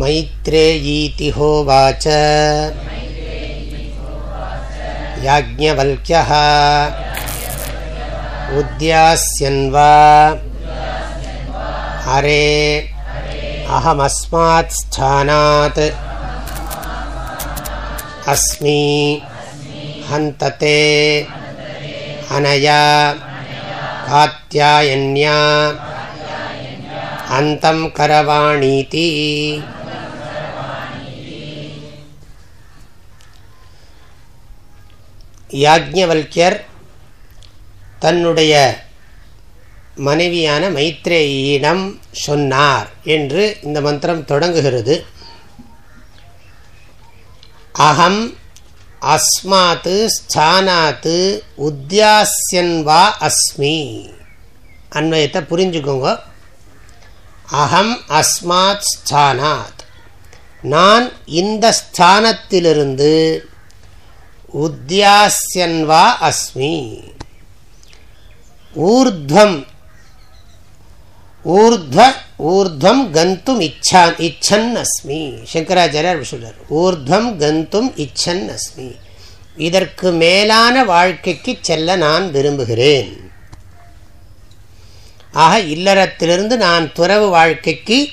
मैत्रेयीति होवाच याज्ञवल्क्यः उद्यास्यन्वा अरे अहमस्मात् स्थानात् अस्मि हन्तते अनया कात्यायन्या अन्तं करवाणीति யாக்ஞவல்யர் தன்னுடைய மனைவியான மைத்ரேயிடம் சொன்னார் என்று இந்த மந்திரம் தொடங்குகிறது. அகம் அஸ்மாத் ஸ்தானாத்து உத்தியாசியன்வா அஸ்மி. அன்வயத்தை புரிஞ்சுக்கோங்க. அகம் அஸ்மாத் ஸ்தானாத். நான் இந்த ஸ்தானத்திலிருந்து உத்தியாசியன்வா அஸ்மி. ஊர்துவம் ஊர்துவ ஊர்துவம் கந்தும் இச்சா இச்சன் அஸ்மி. சங்கராச்சாரியார் சொல்றார். ஊர்துவம் கந்தும் இச்சன் அஸ்மி. இதற்கு மேலான வாழ்க்கைக்கு செல்ல நான் விரும்புகிறேன். ஆக இல்லறத்திலிருந்து நான் துறவு வாழ்க்கைக்கு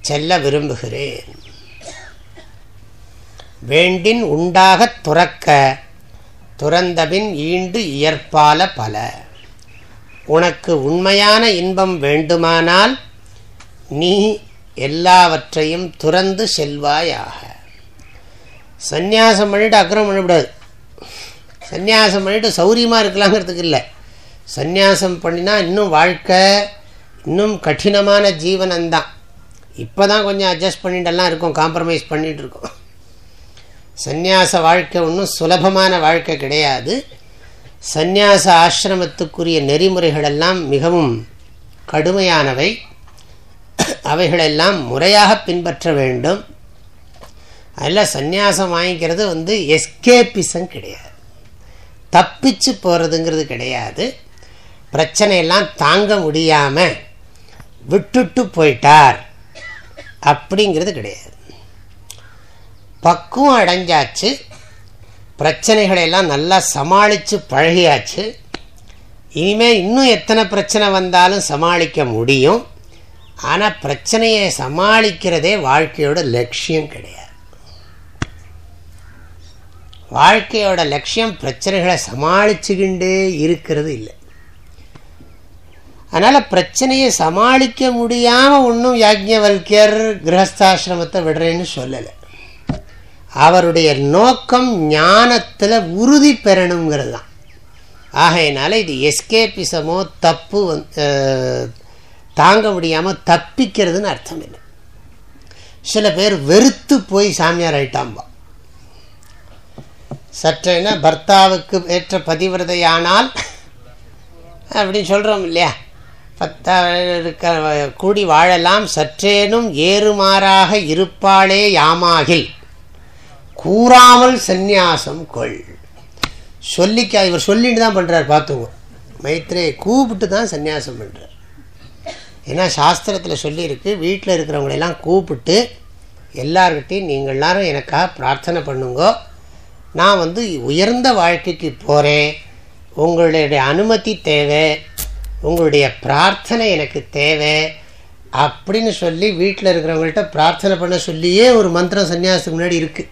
செல்ல விரும்புகிறேன். வேண்டின் உண்டாகத் துறக்க துறந்தபின் ஈண்டு இயற்பால பல. உனக்கு உண்மையான இன்பம் வேண்டுமானால் நீ எல்லாவற்றையும் துறந்து செல்வாயாக. சந்நியாசம் பண்ணிட்டு அக்கிரம் பண்ணிவிடாது சந்நியாசம் பண்ணிட்டு சௌரியமாக இருக்கலாங்கிறதுக்கு இல்லை. சந்நியாசம் பண்ணினா இன்னும் வாழ்க்கை இன்னும் கடினமான ஜீவனந்தான் இப்போ தான் கொஞ்சம் அட்ஜஸ்ட் பண்ணிட்டெல்லாம் இருக்கும் காம்ப்ரமைஸ் பண்ணிகிட்டு இருக்கோம். சந்நியாச வாழ்க்கை ஒன்றும் சுலபமான வாழ்க்கை கிடையாது. சந்நியாச ஆசிரமத்துக்குரிய நெறிமுறைகளெல்லாம் மிகவும் கடுமையானவை. அவைகளெல்லாம் முறையாக பின்பற்ற வேண்டும். அதில் சந்நியாசம் வாங்கிக்கிறது வந்து எஸ்கேபிசம் கிடையாது. தப்பிச்சு போகிறதுங்கிறது கிடையாது. பிரச்சனையெல்லாம் தாங்க முடியாமல் விட்டுட்டு போயிட்டார் அப்படிங்கிறது கிடையாது. பக்குவம் அடைஞ்சாச்சு. பிரச்சனைகளை எல்லாம் நல்லா சமாளித்து பழகியாச்சு. இனிமேல் இன்னும் எத்தனை பிரச்சனை வந்தாலும் சமாளிக்க முடியும். ஆனால் பிரச்சனையை சமாளிக்கிறதே வாழ்க்கையோட லட்சியம் கிடையாது. வாழ்க்கையோட லட்சியம் பிரச்சனைகளை சமாளிச்சுக்கிண்டே இருக்கிறது இல்லை. அதனால் பிரச்சனையை சமாளிக்க முடியாமல் ஒன்றும் யாஜ்ஞவல்யர் கிரகஸ்தாசிரமத்தை விடுறேன்னு சொல்லலை. அவருடைய நோக்கம் ஞானத்தில் உறுதி பெறணுங்கிறது தான் ஆகையினால இது எஸ்கேபிசமோ தப்பு தாங்க முடியாமல் தப்பிக்கிறதுன்னு அர்த்தம் இல்லை சில பேர் வெறுத்து போய் சாமியார் ஆயிட்டாம்பா. சற்றென பர்த்தாவுக்கு ஏற்ற பதிவிரதையானால் அப்படின்னு சொல்கிறோம் இல்லையா? பத்தா இருக்க கூடி வாழலாம் சற்றேனும் ஏறுமாறாக இருப்பாளே யாமாகில். கூறாமல் சந்நியாசம் கொள். சொல்லிக்க இவர் சொல்லிட்டு தான் பண்ணுறார் பார்த்துங்க மைத்ரே கூப்பிட்டு தான் சந்நியாசம் பண்ணுறார் ஏன்னா சாஸ்திரத்தில் சொல்லியிருக்கு வீட்டில் இருக்கிறவங்களெல்லாம் கூப்பிட்டு எல்லார்கிட்டையும் நீங்கள் எல்லாரும் எனக்காக பிரார்த்தனை பண்ணுங்கோ. நான் வந்து உயர்ந்த வாழ்க்கைக்கு போகிறேன் உங்களுடைய அனுமதி தேவை. உங்களுடைய பிரார்த்தனை எனக்கு தேவை. அப்படின்னு சொல்லி வீட்டில் இருக்கிறவங்கள்ட்ட பிரார்த்தனை பண்ண சொல்லியே ஒரு மந்திரம் சன்னியாசத்துக்கு முன்னாடி இருக்குது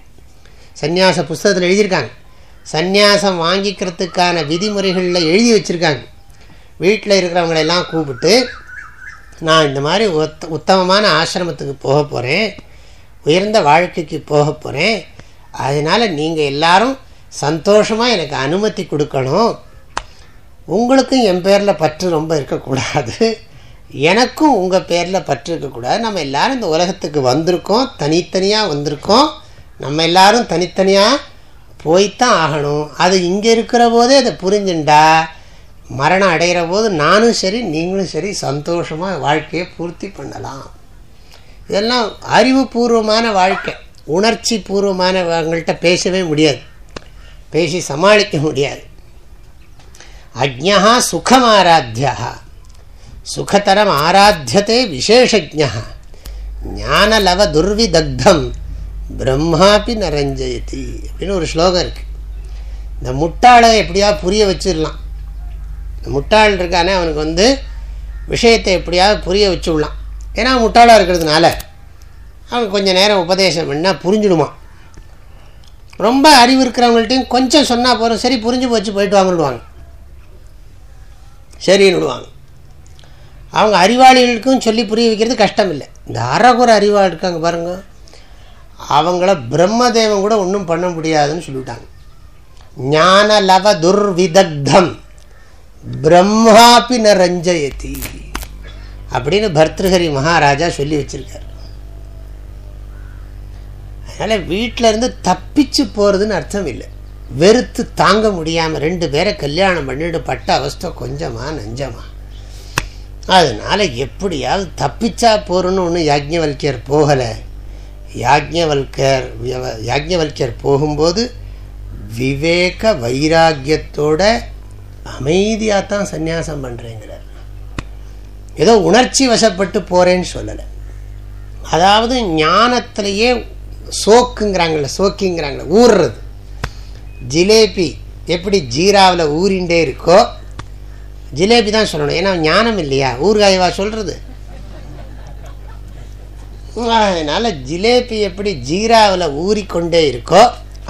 சந்நியாச புஸ்தகத்தில் எழுதியிருக்காங்க. சந்நியாசம் வாங்கிக்கிறதுக்கான விதிமுறைகளில் எழுதி வச்சுருக்காங்க. வீட்டில் இருக்கிறவங்களெல்லாம் கூப்பிட்டு நான் இந்த மாதிரி உத் உத்தமமான ஆசிரமத்துக்கு போக போகிறேன் உயர்ந்த வாழ்க்கைக்கு போக போகிறேன் அதனால் நீங்கள் எல்லாரும் சந்தோஷமாக எனக்கு அனுமதி கொடுக்கணும். உங்களுக்கும் என் பேரில் பற்று ரொம்ப இருக்கக்கூடாது. எனக்கும் உங்கள் பேரில் பற்று இருக்கக்கூடாது. நம்ம எல்லாரும் இந்த உலகத்துக்கு வந்திருக்கோம். தனித்தனியாக வந்திருக்கோம். நம்ம எல்லாரும் தனித்தனியாக போய்த்தான் ஆகணும். அது இங்கே இருக்கிற போதே அதை புரிஞ்சுண்டா? மரணம் அடைகிற போது நானும் சரி நீங்களும் சரி சந்தோஷமாக வாழ்க்கையை பூர்த்தி பண்ணலாம். இதெல்லாம் அறிவுபூர்வமான வாழ்க்கை. உணர்ச்சி பூர்வமானவங்கள்ட்ட பேசவே முடியாது. பேசி சமாளிக்க முடியாது. அஜ்ஞா சுகமாராத்தியா சுகதரம் ஆராத்தியத்தை விசேஷஜா ஞானலவ துர்விதக்தம். பிரம்மாப்பி நரஞ்சயதி அப்படின்னு ஒரு ஸ்லோகம் இருக்குது இந்த முட்டாளை எப்படியா புரிய வச்சிடலாம்? இந்த முட்டாள் இருக்கானே அவனுக்கு வந்து விஷயத்தை எப்படியாவது புரிய வச்சுடலாம். ஏன்னா முட்டாளாக இருக்கிறதுனால அவன் கொஞ்சம் நேரம் உபதேசம் பண்ணால் புரிஞ்சுடுமா? ரொம்ப அறிவு இருக்கிறவங்கள்ட்டையும் கொஞ்சம் சொன்னால் போகிறோம் சரி புரிஞ்சு போச்சு போயிட்டு வாங்கிடுவாங்க சரின்னு விடுவாங்க. அவங்க அறிவாளிகளுக்கும் சொல்லி புரிய வைக்கிறது கஷ்டம் இல்லை இந்த அறகுற அறிவாள் இருக்காங்க பாருங்கள் அவங்கள பிரம்மதேவன் கூட ஒன்றும் பண்ண முடியாதுன்னு சொல்லிவிட்டாங்க ஞான லவ துர்விதக்தம். பிரம்மாபி ந ரஞ்சயதி அப்படின்னு பர்திருஹரி மகாராஜா சொல்லி வச்சிருக்கார். அதனால் வீட்டிலேருந்து தப்பிச்சு போகிறதுன்னு அர்த்தம் இல்லை. வெறுத்து தாங்க முடியாமல் ரெண்டு பேரை கல்யாணம் பண்ணிட்டு பட்ட அவஸ்தை கொஞ்சமாக நஞ்சமா. அதனால் எப்படியாவது தப்பிச்சா போகிறோன்னு ஒன்று யாஜ்ஞவல்யர் போகலை. யாஜ்ஞவல்கர் யாஜ்ஞவல்கர் போகும்போது விவேக வைராக்கியத்தோட அமைதியாக தான் சந்நியாசம் பண்ணுறேங்கிறார் ஏதோ உணர்ச்சி வசப்பட்டு போகிறேன்னு சொல்லலை. அதாவது ஞானத்திலேயே சோக்குங்கிறாங்கள சோக்கிங்கிறாங்கள ஊறுறது ஜிலேபி எப்படி ஜீராவில் ஊறிண்டே இருக்கோ ஜிலேபி தான் சொல்லணும். ஏன்னா ஞானம் இல்லையா? ஊறுகாயவா சொல்கிறது அதனால் ஜிலேபி எப்படி ஜீராவில் ஊறிக்கொண்டே இருக்கோ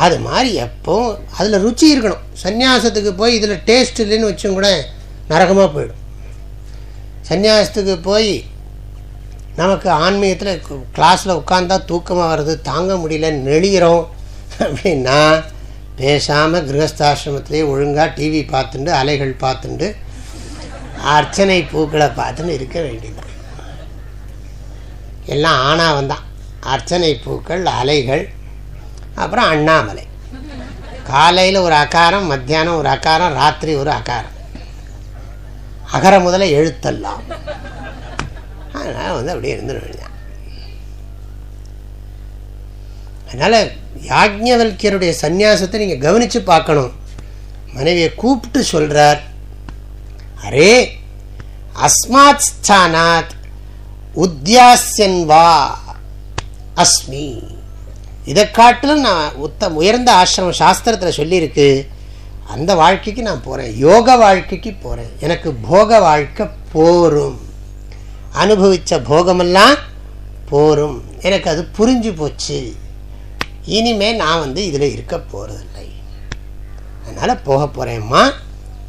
அது மாதிரி எப்பவும் அதில் ருச்சி இருக்கணும். சந்நியாசத்துக்கு போய் இதில் டேஸ்ட் இல்லைன்னு வச்சும் கூட நரகமாக போயிடும். சந்நியாசத்துக்கு போய் நமக்கு ஆன்மீகத்தில் கிளாஸில் உட்காந்தா தூக்கமாக வருது தாங்க முடியல நெளிகிறோம் அப்படின்னா பேசாமல் கிரகஸ்தாசிரமத்திலே ஒழுங்காக டிவி பார்த்துட்டு அலைகள் பார்த்துட்டு அர்ச்சனை பூக்களை பார்த்துன்னு இருக்க வேண்டியது எல்லாம் ஆணாக தான் அர்ச்சனை பூக்கள் அலைகள் அப்புறம் அண்ணாமலை. காலையில் ஒரு அகாரம் மத்தியானம் ஒரு அகாரம் ராத்திரி ஒரு அகாரம். அகர முதல்ல எழுத்தெல்லாம். அதனால் வந்து அப்படியே இருந்துட வேண்டியதான் அதனால் யாஜ்ஞவல்யருடைய சந்நியாசத்தை நீங்கள் கவனித்து பார்க்கணும். மனைவியை கூப்பிட்டு சொல்கிறார் அரே அஸ்மாத் ஸ்தானாத் உத்தியாசியன் வா அஸ்மி. இதை காட்டிலும் நான் உத்த உயர்ந்த ஆசிரமம் சாஸ்திரத்தில் சொல்லியிருக்கு அந்த வாழ்க்கைக்கு நான் போகிறேன் யோக வாழ்க்கைக்கு போகிறேன் எனக்கு போக வாழ்க்கை போரும். அனுபவித்த போகமெல்லாம் போரும். எனக்கு அது புரிஞ்சு போச்சு. இனிமே நான் வந்து இதில் இருக்க போகிறதில்லை அதனால் போக போகிறேம்மா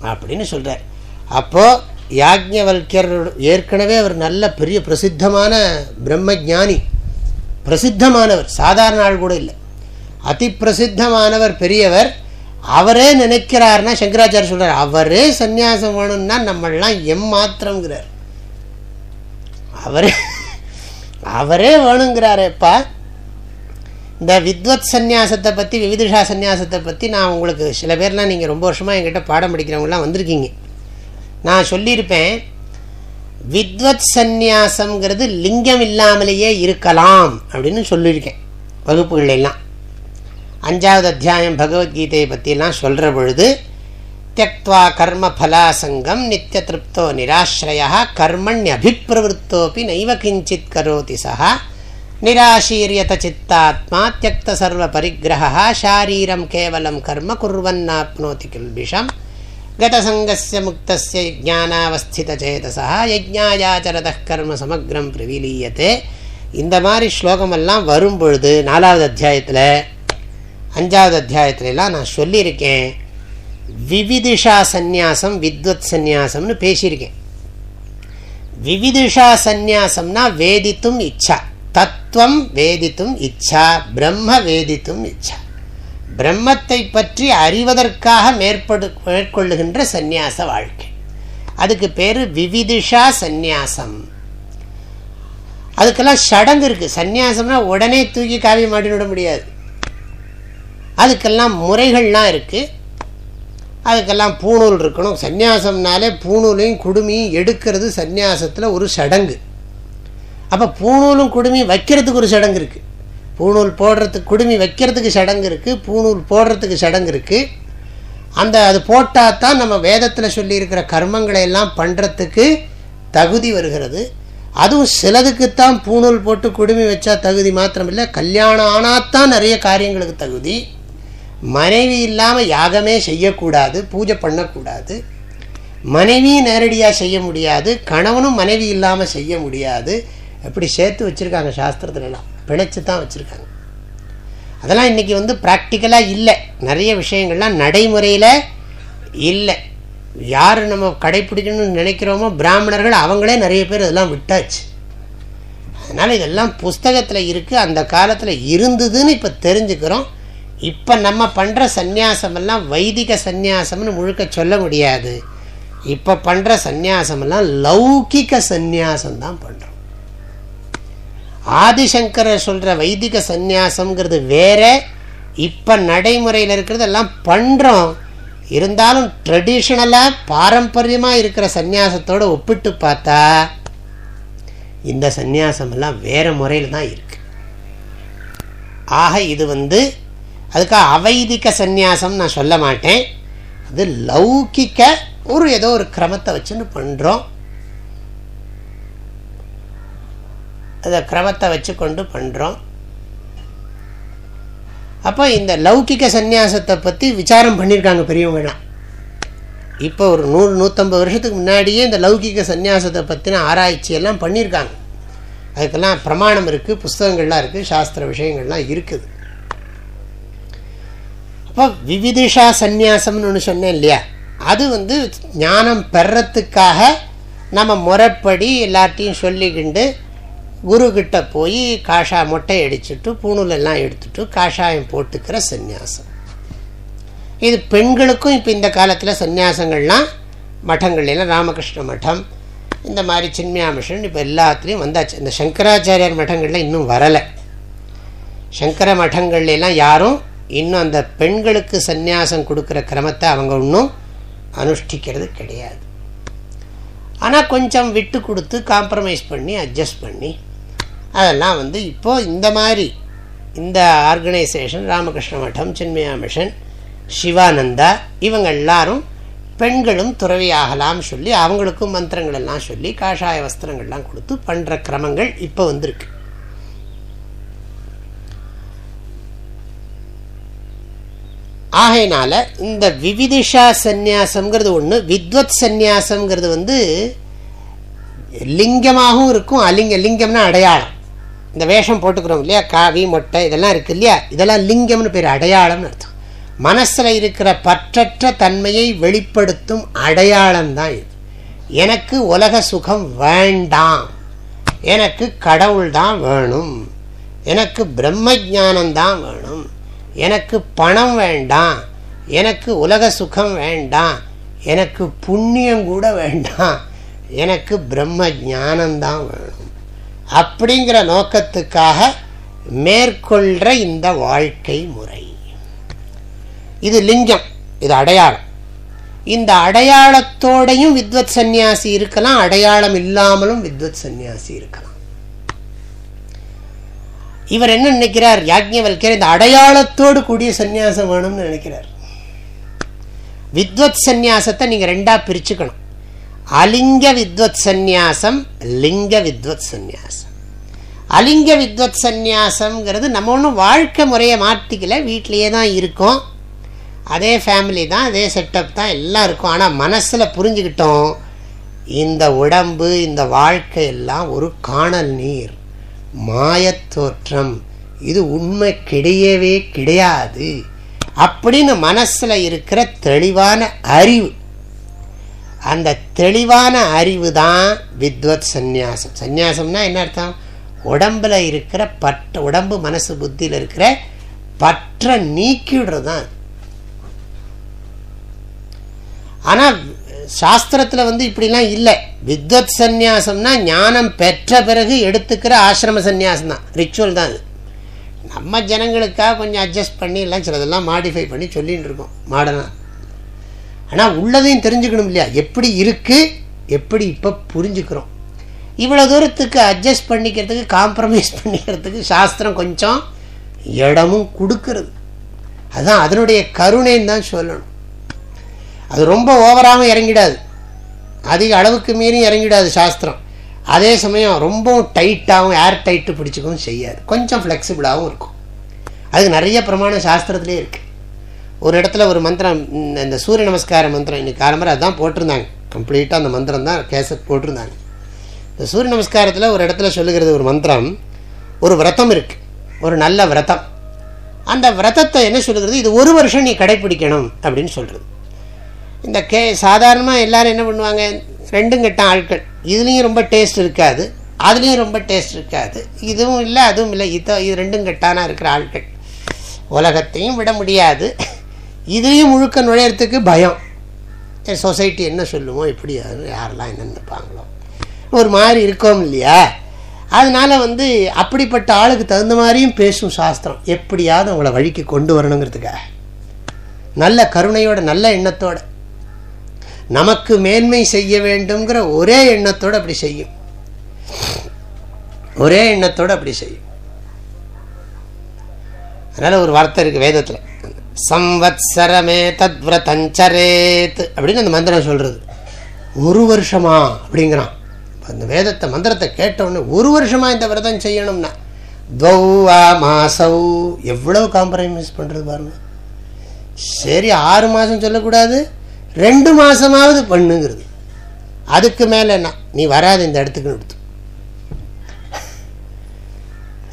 அப்படின்னு சொல்கிறார் அப்போது யாஜ்ஞவல்யர் ஏற்கனவே அவர் நல்ல பெரிய பிரசித்தமான பிரம்ம ஜானி பிரசித்தமானவர் சாதாரண ஆள் கூட இல்லை. அதி பிரசித்தமானவர் பெரியவர் அவரே நினைக்கிறார்னா சங்கராச்சாரிய சொல்கிறார் அவரே சந்நியாசம் வேணும்னா நம்மளாம் எம் மாத்திரங்கிறார் அவரே அவரே வேணுங்கிறாரேப்பா. இந்த வித்வத் சந்நியாசத்தை பற்றி விவிதிஷா சந்நியாசத்தை பற்றி நான் உங்களுக்கு சில பேர்லாம் நீங்கள் ரொம்ப வருஷமாக என்கிட்ட பாடம் படிக்கிறவங்களாம் வந்திருக்கீங்க. நான் சொல்லியிருப்பேன் வித்வத் சந்நியாசம்ங்கிறது லிங்கம் இல்லாமலேயே இருக்கலாம் அப்படின்னு சொல்லியிருக்கேன் வகுப்புகளெல்லாம் அஞ்சாவது அத்தியாயம் பகவத்கீதையை பற்றியெல்லாம் சொல்கிற பொழுது தியக்வா கர்ம ஃபலாசங்கம் நித்திய திருப்தோ நிராஸ்ரயா கர்மண்யபிப்பிரவருத்தோப்பி நைவ கிஞ்சித் கரோதி சா நிராசீரியத சித்தாத்மா தியக்த சர்வ பரிகிரகா சாரீரம் கேவலம் கர்ம குர்வன்னாப்னோதி கில்பிஷம். கதசங்கஸ்ய முக்தஸ்ய ஜானாவஸ்திதச்சேதசா யஜ்ஞாயாச்சரத கர்ம சமக்ரம் பிரவிலீயத்தே இந்த மாதிரி ஸ்லோகமெல்லாம் வரும் பொழுது நாலாவது அத்தியாயத்தில் அஞ்சாவது அத்தியாயத்துலலாம் நான் சொல்லியிருக்கேன். விவிதிஷா சந்நியாசம் வித்வத் சந்நியாசம்னு பேசியிருக்கேன். விவிதிஷா சந்நியாசம்னா வேதித்தும் இச்சா தத்துவம் வேதித்தும் இச்சா பிரம்ம வேதித்தும் இச்சா. பிரம்மத்தை பற்றி அறிவதற்காக மேற்படு மேற்கொள்ளுகின்ற சந்நியாச வாழ்க்கை. அதுக்கு பேர் விவிதிஷா சந்நியாசம். அதுக்கெல்லாம் சடங்கு இருக்குது சந்நியாசம்னா உடனே தூக்கி காவி மாட்டி விட முடியாது. அதுக்கெல்லாம் முறைகள்லாம் இருக்குது அதுக்கெல்லாம் பூணூல் இருக்கணும். சந்நியாசம்னாலே பூணூலையும் குடுமையும் எடுக்கிறது சந்நியாசத்தில் ஒரு சடங்கு. அப்போ பூணூலும் குடுமையும் வைக்கிறதுக்கு ஒரு சடங்கு இருக்குது பூணூல் போடுறதுக்கு குடுமி வைக்கிறதுக்கு சடங்கு இருக்குது பூணூல் போடுறதுக்கு சடங்கு இருக்குது அந்த அது போட்டால் தான் நம்ம வேதத்தில் சொல்லியிருக்கிற கர்மங்களை எல்லாம் பண்ணுறதுக்கு தகுதி வருகிறது. அதுவும் சிலதுக்குத்தான் பூணூல் போட்டு குடுமி வச்சா தகுதி மாத்திரமில்லை. கல்யாணம் ஆனாத்தான் நிறைய காரியங்களுக்கு தகுதி. மனைவி இல்லாமல் யாகமே செய்யக்கூடாது பூஜை பண்ணக்கூடாது. மனைவி நேரடியாக செய்ய முடியாது கணவனும் மனைவி இல்லாமல் செய்ய முடியாது. எப்படி சேர்த்து வச்சுருக்காங்க சாஸ்திரத்துலலாம். பிழைச்சி தான் வச்சுருக்காங்க. அதெல்லாம் இன்றைக்கி வந்து ப்ராக்டிக்கலாக இல்லை. நிறைய விஷயங்கள்லாம் நடைமுறையில் இல்லை. யார் நம்ம கடைப்பிடிக்கணும்னு நினைக்கிறோமோ பிராமணர்கள் அவங்களே நிறைய பேர் இதெல்லாம் விட்டாச்சு. அதனால் இதெல்லாம் புஸ்தகத்தில் இருக்குது அந்த காலத்தில் இருந்ததுன்னு இப்போ தெரிஞ்சுக்கிறோம். இப்போ நம்ம பண்ணுற சந்நியாசமெல்லாம் வைதிக சந்நியாசம்னு முழுக்க சொல்ல முடியாது. இப்போ பண்ணுற சந்நியாசமெல்லாம் லௌகிக சந்நியாசம் தான் பண்ணுறோம் ஆதிசங்கரர் சொல்கிற வைதிக சந்நியாசம்ங்கிறது வேற. இப்போ நடைமுறையில் இருக்கிறது எல்லாம் பண்ணுறோம் இருந்தாலும் ட்ரெடிஷ்னலாக பாரம்பரியமாக இருக்கிற சந்நியாசத்தோடு ஒப்பிட்டு பார்த்தா இந்த சந்நியாசமெல்லாம் வேறு முறையில் தான் இருக்குது ஆக இது வந்து அதுக்காக அவைதிக சந்நியாசம் நான் சொல்ல மாட்டேன். அது லௌகிக்க ஒரு ஏதோ ஒரு கிரமத்தை வச்சுன்னு பண்ணுறோம் அதை கிரமத்தை வச்சு கொண்டு பண்ணுறோம் அப்போ இந்த லௌகிக சந்நியாசத்தை பற்றி விசாரம் பண்ணியிருக்காங்க பெரியவங்களாம் இப்போ ஒரு நூறு நூற்றம்பது வருஷத்துக்கு முன்னாடியே இந்த லௌகிக சந்நியாசத்தை பற்றின ஆராய்ச்சியெல்லாம் பண்ணியிருக்காங்க அதுக்கெல்லாம் பிரமாணம் இருக்குது புஸ்தகங்கள்லாம் இருக்குது சாஸ்திர விஷயங்கள்லாம் இருக்குது. அப்போ விவிதிஷா சந்நியாசம்னு ஒன்று சொன்னேன் இல்லையா? அது வந்து ஞானம் பெறத்துக்காக நம்ம முறைப்படி எல்லாத்தையும் சொல்லிக்கிண்டு குருக்கிட்ட போய் காஷா மொட்டை அடிச்சுட்டு பூணூலெல்லாம் எடுத்துட்டு காஷாயம் போட்டுக்கிற சந்நியாசம். இது பெண்களுக்கும் இப்போ இந்த காலத்தில் சந்நியாசங்கள்லாம் மட்டங்கள்லாம் ராமகிருஷ்ண மட்டம் இந்த மாதிரி சின்மியா மிஷன் இப்போ எல்லாத்துலேயும் வந்தாச்சு. இந்த சங்கராச்சாரியார் மட்டங்களில் இன்னும் வரலை. சங்கர மட்டங்கள்லாம் யாரும் இன்னும் அந்த பெண்களுக்கு சந்நியாசம் கொடுக்குற கிரமத்தை அவங்க இன்னும் அனுஷ்டிக்கிறது கிடையாது. ஆனால் கொஞ்சம் விட்டு கொடுத்து காம்ப்ரமைஸ் பண்ணி அட்ஜஸ்ட் பண்ணி அதெல்லாம் வந்து இப்போது இந்த மாதிரி இந்த ஆர்கனைசேஷன் ராமகிருஷ்ண மட்டம் சின்மயா மிஷன் சிவானந்தா இவங்க எல்லாரும் பெண்களும் துறவியாகலாம் சொல்லி அவங்களுக்கும் மந்திரங்கள் எல்லாம் சொல்லி காஷாய வஸ்திரங்கள்லாம் கொடுத்து பண்ணுற கிரமங்கள் இப்போ வந்திருக்கு. ஆகையினால இந்த விவிதிஷா சந்நியாசம்ங்கிறது ஒன்று வித்வத் சந்நியாசம்ங்கிறது வந்து லிங்கமாகவும் இருக்கும் அலிங்க லிங்கம்னா அடையாளம். இந்த வேஷம் போட்டுக்கிறோம் இல்லையா? காவி மொட்டை இதெல்லாம் இருக்குது இல்லையா? இதெல்லாம் லிங்கம்னு பேர் அடையாளம்னு அர்த்தம். மனசில் இருக்கிற பற்றற்ற தன்மையை வெளிப்படுத்தும் அடையாளம் தான் இது. எனக்கு உலக சுகம் வேண்டாம். எனக்கு கடவுள் தான் வேணும். எனக்கு பிரம்ம ஜானந்தான் வேணும். எனக்கு பணம் வேண்டாம். எனக்கு உலக சுகம் வேண்டாம். எனக்கு புண்ணியம் கூட வேண்டாம். எனக்கு பிரம்ம ஜானந்தான் வேணும். அப்படிங்கிற நோக்கத்துக்காக மேற்கொள்கிற இந்த வாழ்க்கை முறை. இது லிங்கம் இது அடையாளம். இந்த அடையாளத்தோடையும் வித்வத் சந்நியாசி இருக்கலாம் அடையாளம் இல்லாமலும் வித்வத் சந்நியாசி இருக்கலாம். இவர் என்ன நினைக்கிறார்? யாஜ்ஞவல்கர் இந்த அடையாளத்தோடு கூடிய சந்நியாசம் வேணும்னு நினைக்கிறார். வித்வத் சந்நியாசத்தை நீங்கள் ரெண்டாக பிரிச்சுக்கணும். அலிங்க வித்வத் சந்நியாசம் லிங்க வித்வத் சந்நியாசம் அலிங்க வித்வத் சந்நியாசம்ங்கிறது நம்ம ஒன்றும் வாழ்க்கை முறையை மாற்றிக்கல வீட்டிலையே தான் இருக்கோம். அதே ஃபேமிலி தான் அதே செட்டப் தான் எல்லாம் இருக்கும். ஆனால் மனசில் புரிஞ்சுக்கிட்டோம் இந்த உடம்பு இந்த வாழ்க்கை எல்லாம் ஒரு காணல் நீர் மாயத்தோற்றம் இது உண்மை கிடையவே கிடையாது. அப்படின்னு மனசில் இருக்கிற தெளிவான அறிவு அந்த தெளிவான அறிவு தான் வித்வத் சந்நியாசம். சந்நியாசம்னா என்ன அர்த்தம்? உடம்பில் இருக்கிற பற்ற உடம்பு மனசு புத்தியில் இருக்கிற பற்ற நீக்கிவிடுறது தான் ஆனால் சாஸ்திரத்தில் வந்து இப்படிலாம் இல்லை. வித்வத் சந்நியாசம்னா ஞானம் பெற்ற பிறகு எடுத்துக்கிற ஆசிரம சந்நியாசம் தான் ரிச்சுவல் தான் அது. நம்ம ஜனங்களுக்காக கொஞ்சம் அட்ஜஸ்ட் பண்ணி எல்லாம் சிலதெல்லாம் மாடிஃபை பண்ணி சொல்லின்னு இருக்கோம். மாடனாக ஆனால் உள்ளதையும் தெரிஞ்சுக்கணும் இல்லையா? எப்படி இருக்குது எப்படி இப்போ புரிஞ்சுக்கிறோம்? இவ்வளோ தூரத்துக்கு அட்ஜஸ்ட் பண்ணிக்கிறதுக்கு காம்ப்ரமைஸ் பண்ணிக்கிறதுக்கு சாஸ்திரம் கொஞ்சம் இடமும் கொடுக்கறது. அதுதான் அதனுடைய கருணைன்னு தான் சொல்லணும். அது ரொம்ப ஓவராகவும் இறங்கிடாது. அதிக அளவுக்கு மீறி இறங்கிடாது சாஸ்திரம். அதே சமயம் ரொம்பவும் டைட்டாகவும் ஏர் டைட்டு பிடிச்சிக்கவும் செய்யாது. கொஞ்சம் ஃப்ளெக்சிபிளாகவும் இருக்கும். அதுக்கு நிறைய பிரமாணம் சாஸ்திரத்துலேயே இருக்குது ஒரு இடத்துல ஒரு மந்திரம் இந்த சூரிய நமஸ்கார மந்திரம் இன்னைக்கு காலம்பரை அதுதான் போட்டிருந்தாங்க. கம்ப்ளீட்டாக அந்த மந்திரம் தான் கேசட் போட்டிருந்தாங்க. இந்த சூரிய நமஸ்காரத்தில் ஒரு இடத்துல சொல்லுகிறது ஒரு மந்திரம் ஒரு விரதம் இருக்குது ஒரு நல்ல விரதம். அந்த விரதத்தை என்ன சொல்லுகிறது? இது ஒரு வருஷம் நீ கடைப்பிடிக்கணும் அப்படின்னு சொல்கிறது இந்த கே சாதாரணமாக எல்லோரும் என்ன பண்ணுவாங்க? ரெண்டும் கட்ட ஆட்கள். இதுலேயும் ரொம்ப டேஸ்ட் இருக்காது. அதுலேயும் ரொம்ப டேஸ்ட் இருக்காது. இதுவும் இல்லை அதுவும் இல்லை. இது இது ரெண்டும் கட்டானா இருக்கிற ஆட்கள். உலகத்தையும் விட முடியாது. இதையும் முழுக்க நுழையிறதுக்கு பயம். சொசைட்டி என்ன சொல்லுமோ இப்படி யாரெல்லாம் என்னென்னு நினைப்பாங்களோ. ஒரு மாதிரி இருக்கோம் இல்லையா? அதனால் வந்து அப்படிப்பட்ட ஆளுக்கு தகுந்த மாதிரியும் பேசும் சாஸ்திரம். எப்படியாவது அவங்கள வழிக்கு கொண்டு வரணுங்கிறதுக்காக. நல்ல கருணையோட நல்ல எண்ணத்தோட. நமக்கு மேன்மை செய்ய வேண்டும்ங்கிற ஒரே எண்ணத்தோடு அப்படி செய்யும். ஒரே எண்ணத்தோடு அப்படி செய்யும். அதனால் ஒரு வார்த்தை இருக்குது வேதத்தில். சம்வத்சரமே தத்விரதஞ்சரேத் அப்படின்னு அந்த மந்திரம் சொல்கிறது ஒரு வருஷமா அப்படிங்கிறான். அந்த வேதத்தை மந்திரத்தை கேட்டவுடனே ஒரு வருஷமா இந்த விரதம் செய்யணும்னா துவா மாசவு எவ்வளோ காம்ப்ரமைஸ் பண்ணுறது பாருங்க. சரி ஆறு மாதம் சொல்லக்கூடாது ரெண்டு மாதமாவது பண்ணுங்கிறது. அதுக்கு மேலே என்ன? நீ வராது இந்த இடத்துக்கு எடுத்து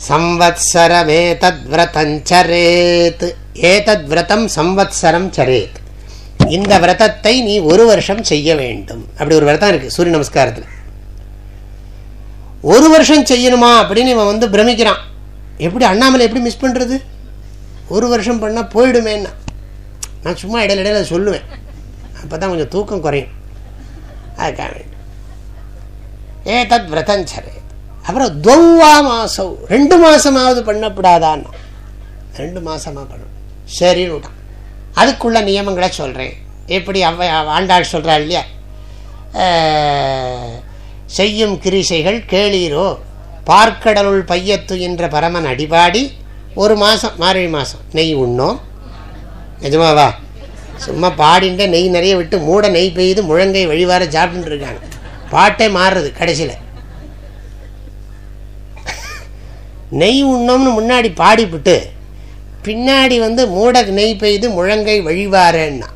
சம்வத்சரமே தத் ஏதத் விரதம் சம்வத்சரம் சரேத். இந்த விரதத்தை நீ ஒரு வருஷம் செய்ய வேண்டும். அப்படி ஒரு விரதம் இருக்கு சூரிய நமஸ்காரத்தில். ஒரு வருஷம் செய்யணுமா அப்படின்னு இவன் வந்து பிரமிக்கிறான். எப்படி அண்ணாமலை எப்படி மிஸ் பண்ணுறது ஒரு வருஷம் பண்ணால் போயிடுமேன்னா. நான் சும்மா இடையில இடையில சொல்லுவேன். அப்போ தான் கொஞ்சம் தூக்கம் குறையும். அதுக்காக வேண்டும் ஏ தத் சரி அப்புறம் துவா மாதம் ரெண்டு மாதமாவது பண்ணப்படாதான்னா. ரெண்டு மாதமாக பண்ணணும். சரின்னு விட்டான். அதுக்குள்ள நியமங்களை சொல்கிறேன் எப்படி அவ ஆண்டாள் சொல்கிறாள் இல்லையா? செய்யும் கிரிசைகள் கேளீரோ பார்க்கடலுள் பையத்து என்ற பரமன் அடிபாடி ஒரு மாதம் மார்கழி மாதம் நெய் உண்ணோம். நிஜமாவா சும்மா பாடின்ட்டு நெய் நிறைய விட்டு மூட நெய் பெய்யுது முழங்கை வழிவார சாப்பிட்டு இருக்காங்க. பாட்டே மாறுறது கடைசியில். நெய் உண்ணோம்னு முன்னாடி பாடிவிட்டு பின்னாடி வந்து மூட நெய் பெய்து முழங்கை வழிவாரன்னா.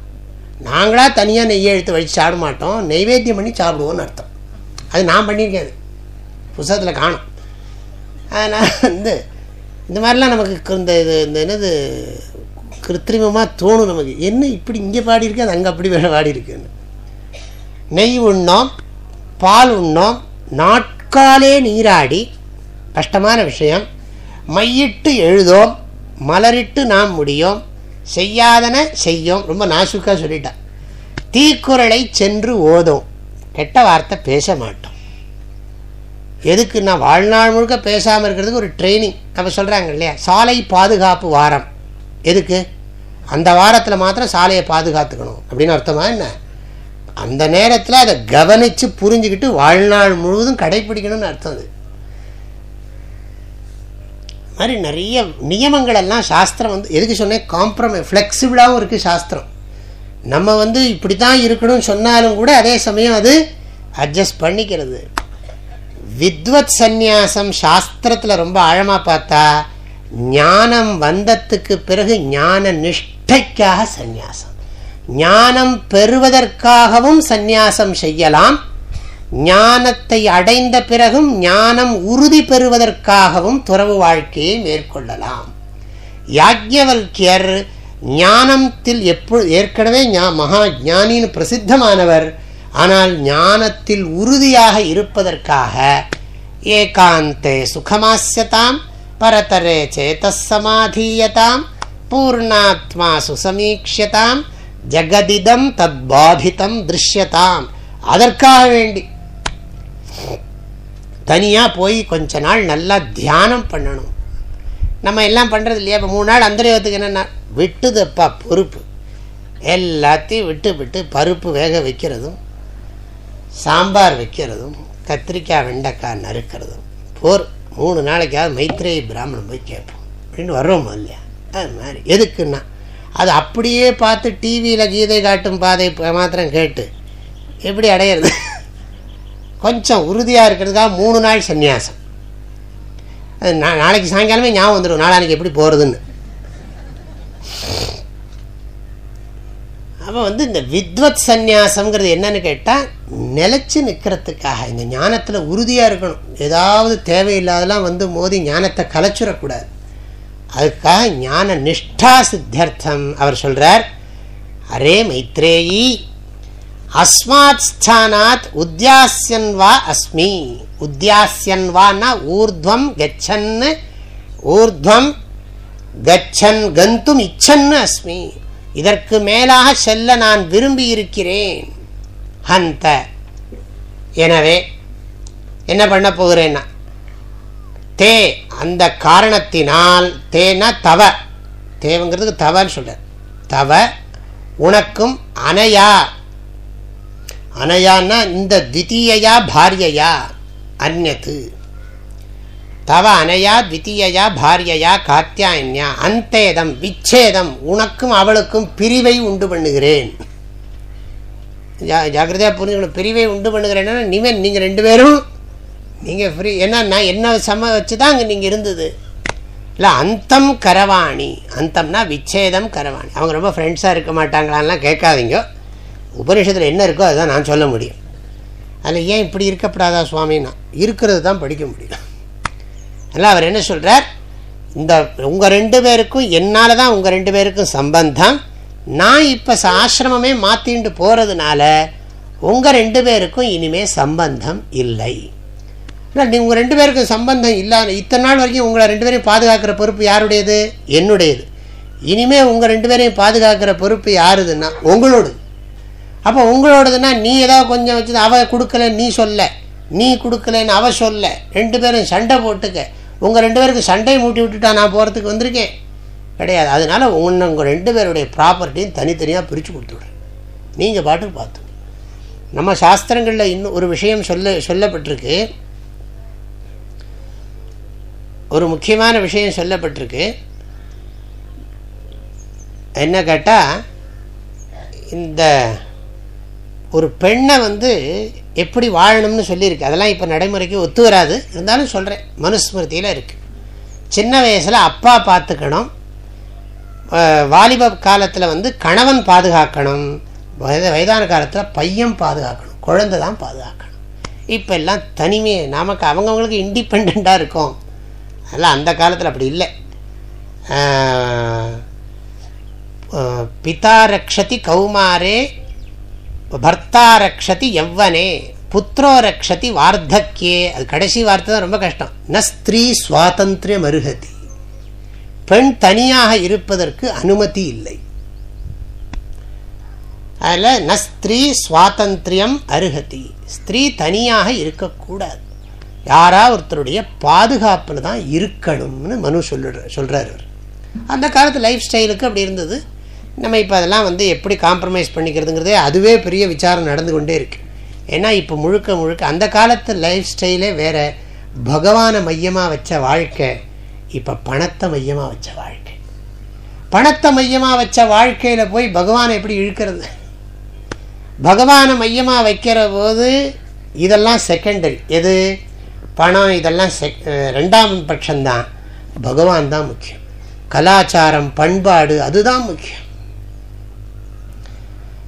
நாங்களாக தனியாக நெய்யை எடுத்து வழித்து சாப்பிட மாட்டோம். நெய்வேத்தியம் பண்ணி சாப்பிடுவோம்னு அர்த்தம். அது நான் பண்ணியிருக்கேன் அது. புஸ்தகத்தில் காணும். அதனால் வந்து இந்த மாதிரிலாம் நமக்கு இந்த இது இந்த என்னது கிருத்திரிமமாக தோணும் நமக்கு. என்ன இப்படி இங்கே பாடியிருக்கு அது அங்கே அப்படி வேறு பாடியிருக்குன்னு. நெய் உண்ணோம் பால் உண்ணோம் நாட்காலே நீராடி. கஷ்டமான விஷயம். மையிட்டு எழுதோம் மலரிட்டு நாம் முடியும். செய்யாதன செய்யும். ரொம்ப நாசுக்காக சொல்லிட்டான் தீக்குறளை சென்று ஓதும். கெட்ட வார்த்தை பேச மாட்டோம். எதுக்கு நான் வாழ்நாள் முழுக்க பேசாமல் இருக்கிறதுக்கு ஒரு ட்ரைனிங் நம்ம சொல்கிறாங்க இல்லையா? சாலை பாதுகாப்பு வாரம். எதுக்கு? அந்த வாரத்தில் மாத்திரம் சாலையை பாதுகாத்துக்கணும். அப்படின்னு அர்த்தமா என்ன? அந்த நேரத்தில் அதை கவனித்து புரிஞ்சுக்கிட்டு வாழ்நாள் முழுவதும் கடைப்பிடிக்கணும்னு அர்த்தம் அது. மாதிரி நிறைய நியமங்கள் எல்லாம் சாஸ்திரம் வந்து எதுக்கு சொன்னேன்? காம்ப்ரமை ஃப்ளெக்சிபிளாகவும் இருக்குது சாஸ்திரம். நம்ம வந்து இப்படி தான் இருக்கணும்னு சொன்னாலும் கூட அதே சமயம் அது அட்ஜஸ்ட் பண்ணிக்கிறது. வித்வத் சந்நியாசம் சாஸ்திரத்தில் ரொம்ப ஆழமாக பார்த்தா ஞானம் வந்தத்துக்கு பிறகு ஞான நிஷ்டைக்காக சந்நியாசம். ஞானம் பெறுவதற்காகவும் சந்நியாசம் செய்யலாம். ஞானத்தை அடைந்த பிறகும் ஞானம் உறுதி பெறுவதற்காகவும் துறவு வாழ்க்கையை மேற்கொள்ளலாம். யாக்யவல்யர் ஞானத்தில் எப்போ ஏற்கனவே மகா ஞானின்னு பிரசித்தமானவர். ஆனால் ஞானத்தில் உறுதியாக இருப்பதற்காக ஏகாந்தே சுகமாசியதாம் பரதரே சேதசமாதீயதாம் பூர்ணாத்மா சுசமீக்ஷதாம் ஜெகதிதம் தத் பாதிதம் திருஷ்யதாம். அதற்காக வேண்டி தனியாக போய் கொஞ்ச நாள் நல்லா தியானம் பண்ணணும். நம்ம எல்லாம் பண்ணுறது இல்லையா? இப்போ மூணு நாள் அந்தரயோகத்துக்கு என்னென்னா விட்டுதப்பா பொறுப்பு. எல்லாத்தையும் விட்டு விட்டு பருப்பு வேக வைக்கிறதும் சாம்பார் வைக்கிறதும் கத்திரிக்காய் வெண்டைக்காய் நறுக்கிறதும். போர் மூணு நாளைக்காவது மைத்ரேயி பிராமணன் போய் கேட்போம். அப்படின்னு வர்றோம் இல்லையா அது மாதிரி. எதுக்குன்னா அது அப்படியே பார்த்து டிவியில் கீதை காட்டும் பாதை மாத்திரம் கேட்டு எப்படி அடையிறது? கொஞ்சம் உறுதியாக இருக்கிறதுக்காக மூணு நாள் சந்நியாசம். அது நாளைக்கு சாயங்காலமே ஞாபகம் வந்துடும் நாளானிக்கு எப்படி போகிறதுன்னு அப்போ வந்து இந்த வித்வத் சந்நியாசங்கிறது என்னன்னு கேட்டால் நிலச்சி நிற்கிறதுக்காக இந்த ஞானத்தில் உறுதியாக இருக்கணும். ஏதாவது தேவையில்லாதெல்லாம் வந்து மோதி ஞானத்தை கலைச்சுடக்கூடாது. அதுக்காக ஞான நிஷ்டா சித்தியர்த்தம் அவர் சொல்கிறார் அரே மைத்ரேயி அஸ்மாத் ஸ்தானாத் உத்தியாசியன் வா அஸ்மி. உத்தியாசியன் வானா ஊர்துவம் கச்சன் ஊர்துவம் கச்சன் கந்தும் இச்சன்னு அஸ்மி. இதற்கு மேலாக செல்ல நான் விரும்பி இருக்கிறேன் ஹந்த. எனவே என்ன பண்ண போகிறேன்னா தே அந்த காரணத்தினால் தேனா தவ. தேவங்கிறதுக்கு தவன்னு சொல்ற. தவ உனக்கும் அனையா அனையான்னா இந்த தித்தீயா பாரியையா? அந்நத்து தவ அனையா தித்தீயா பாரியையா காத்தியாயன்யா? அந்தேதம் விச்சேதம் உனக்கும் அவளுக்கும் பிரிவை உண்டு பண்ணுகிறேன். ஜாகிரதையாக புரிஞ்சுக்கணும் பிரிவை உண்டு பண்ணுகிறேன்னா நீவன் நீங்கள் ரெண்டு பேரும் நீங்கள் ஃப்ரீ ஏன்னா நான் என்ன சம வச்சு தான் அங்கே நீங்கள் இருந்தது. இல்லை அந்தம் கரவாணி. அந்தம்னா விச்சேதம் கரவாணி. அவங்க ரொம்ப ஃப்ரெண்ட்ஸாக இருக்க மாட்டாங்களான்லாம் கேட்காதீங்க. உபநிஷத்தில் என்ன இருக்கோ அதுதான் நான் சொல்ல முடியும். அதில் ஏன் இப்படி இருக்கப்படாதா சுவாமின்னா இருக்கிறது தான் படிக்க முடியும். அதனால் அவர் என்ன சொல்கிறார் இந்த உங்கள் ரெண்டு பேருக்கும் என்னால் தான் உங்கள் ரெண்டு பேருக்கும் சம்பந்தம். நான் இப்போ ஆசிரமமே மாற்றிண்டு போகிறதுனால உங்கள் ரெண்டு பேருக்கும் இனிமேல் சம்பந்தம் இல்லை. இல்லை நீ உங்கள் ரெண்டு பேருக்கும் சம்பந்தம் இல்லாத இத்தனை நாள் வரைக்கும் உங்களை ரெண்டு பேரையும் பாதுகாக்கிற பொறுப்பு யாருடையது? என்னுடையது. இனிமேல் உங்கள் ரெண்டு பேரையும் பாதுகாக்கிற பொறுப்பு யாருதுன்னா உங்களோடு அப்போ உங்களோடதுன்னா நீ ஏதாவது கொஞ்சம் வச்சு அவ கொடுக்கல நீ சொல்ல. நீ கொடுக்கலன்னு அவ சொல்ல. ரெண்டு பேரும் சண்டை போட்டுக்க. உங்கள் ரெண்டு பேருக்கு சண்டை மூட்டி விட்டுட்டா நான் போகிறதுக்கு வந்திருக்கேன். கிடையாது. அதனால உன்னை உங்கள் ரெண்டு பேருடைய ப்ராப்பர்ட்டியும் தனித்தனியாக பிரித்து கொடுத்துவிடுறேன் நீங்கள் பாட்டுக்கு பார்த்து நம்ம சாஸ்திரங்களில் இன்னும் ஒரு விஷயம் சொல்ல சொல்லப்பட்டிருக்கு. ஒரு முக்கியமான விஷயம் சொல்லப்பட்டிருக்கு. என்ன கேட்டால் இந்த ஒரு பெண்ணை வந்து எப்படி வாழணும்னு சொல்லியிருக்கு. அதெல்லாம் இப்போ நடைமுறைக்கு ஒத்து வராது. இருந்தாலும் சொல்கிறேன் மனுஸ்மிருதியில் இருக்குது சின்ன வயசில் அப்பா பார்த்துக்கணும். வாலிப காலத்தில் வந்து கணவன் பாதுகாக்கணும். வயது வயதான காலத்தில் பையன் பாதுகாக்கணும். குழந்தை தான் பாதுகாக்கணும். இப்போ எல்லாம் தனிமையை நமக்கு அவங்கவுங்களுக்கு இண்டிபெண்ட்டாக இருக்கும். அதெல்லாம் அந்த காலத்தில் அப்படி இல்லை. பிதா ரக்ஷதி கௌமாரே பர்த்தா ரக்ஷதி எவ்வனே புத்திரோ ரக்ஷதி வார்த்தக்கியே அது கடைசி வார்த்தை தான் ரொம்ப கஷ்டம். ந ஸ்திரீ சுவாதந்திரியம் அருகதி பெண் தனியாக இருப்பதற்கு அனுமதி இல்லை. அதில் ந ஸ்திரீ சுவாதந்திரியம் அருகதி. ஸ்திரீ தனியாக இருக்கக்கூடாது. யாரா ஒருத்தருடைய பாதுகாப்பில் தான் இருக்கணும்னு மனு சொல்லுற சொல்கிறார் அவர். அந்த காலத்து லைஃப் ஸ்டைலுக்கு அப்படி இருந்தது. நம்ம இப்போ அதெல்லாம் வந்து எப்படி காம்ப்ரமைஸ் பண்ணிக்கிறதுங்கிறதே அதுவே பெரிய விசாரம் நடந்து கொண்டே இருக்குது ஏன்னா இப்போ முழுக்க முழுக்க அந்த காலத்து லைஃப் ஸ்டைலே வேறு பகவானை மையமாக வச்ச வாழ்க்கை இப்போ பணத்தை மையமாக வச்ச வாழ்க்கை. பணத்தை மையமாக வச்ச வாழ்க்கையில் போய் பகவானை எப்படி இழுக்கிறது? பகவானை மையமாக வைக்கிற போது இதெல்லாம் செகண்டரி எது? பணம் இதெல்லாம் செக் ரெண்டாம் பட்சம்தான். பகவான் தான் முக்கியம். கலாச்சாரம் பண்பாடு அதுதான் முக்கியம்.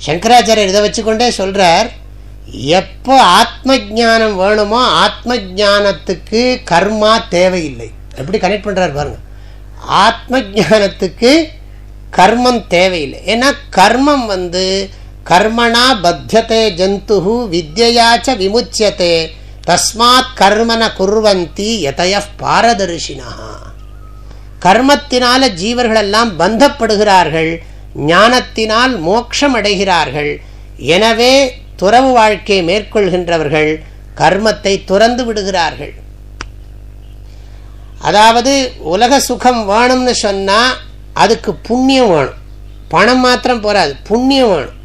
சங்கராச்சாரியர் இதை வச்சுக்கொண்டே சொல்கிறார் எப்போ ஆத்ம ஜானம் வேணுமோ ஆத்ம ஜானத்துக்கு கர்மா தேவையில்லை. எப்படி கனெக்ட் பண்ணுறாரு பாருங்க. ஆத்ம ஜானத்துக்கு கர்மம் தேவையில்லை. ஏன்னா கர்மம் வந்து கர்மணா பத்தியத்தை ஜந்து வித்யாச்ச விமுச்சியத்தை தஸ்மாத் கர்மன குர்வந்தி எதைய பாரதர்ஷினா கர்மத்தினால ஜீவர்களெல்லாம் பந்தப்படுகிறார்கள். ஞானத்தினால் மோட்சம் அடைகிறார்கள் எனவே துறவு வாழ்க்கையை மேற்கொள்கின்றவர்கள் கர்மத்தை துறந்து விடுகிறார்கள். அதாவது உலக சுகம் வேணும்னு சொன்னால் அதுக்கு புண்ணியம் வேணும். பணம் மாத்திரம் போகாது புண்ணியம் வேணும்.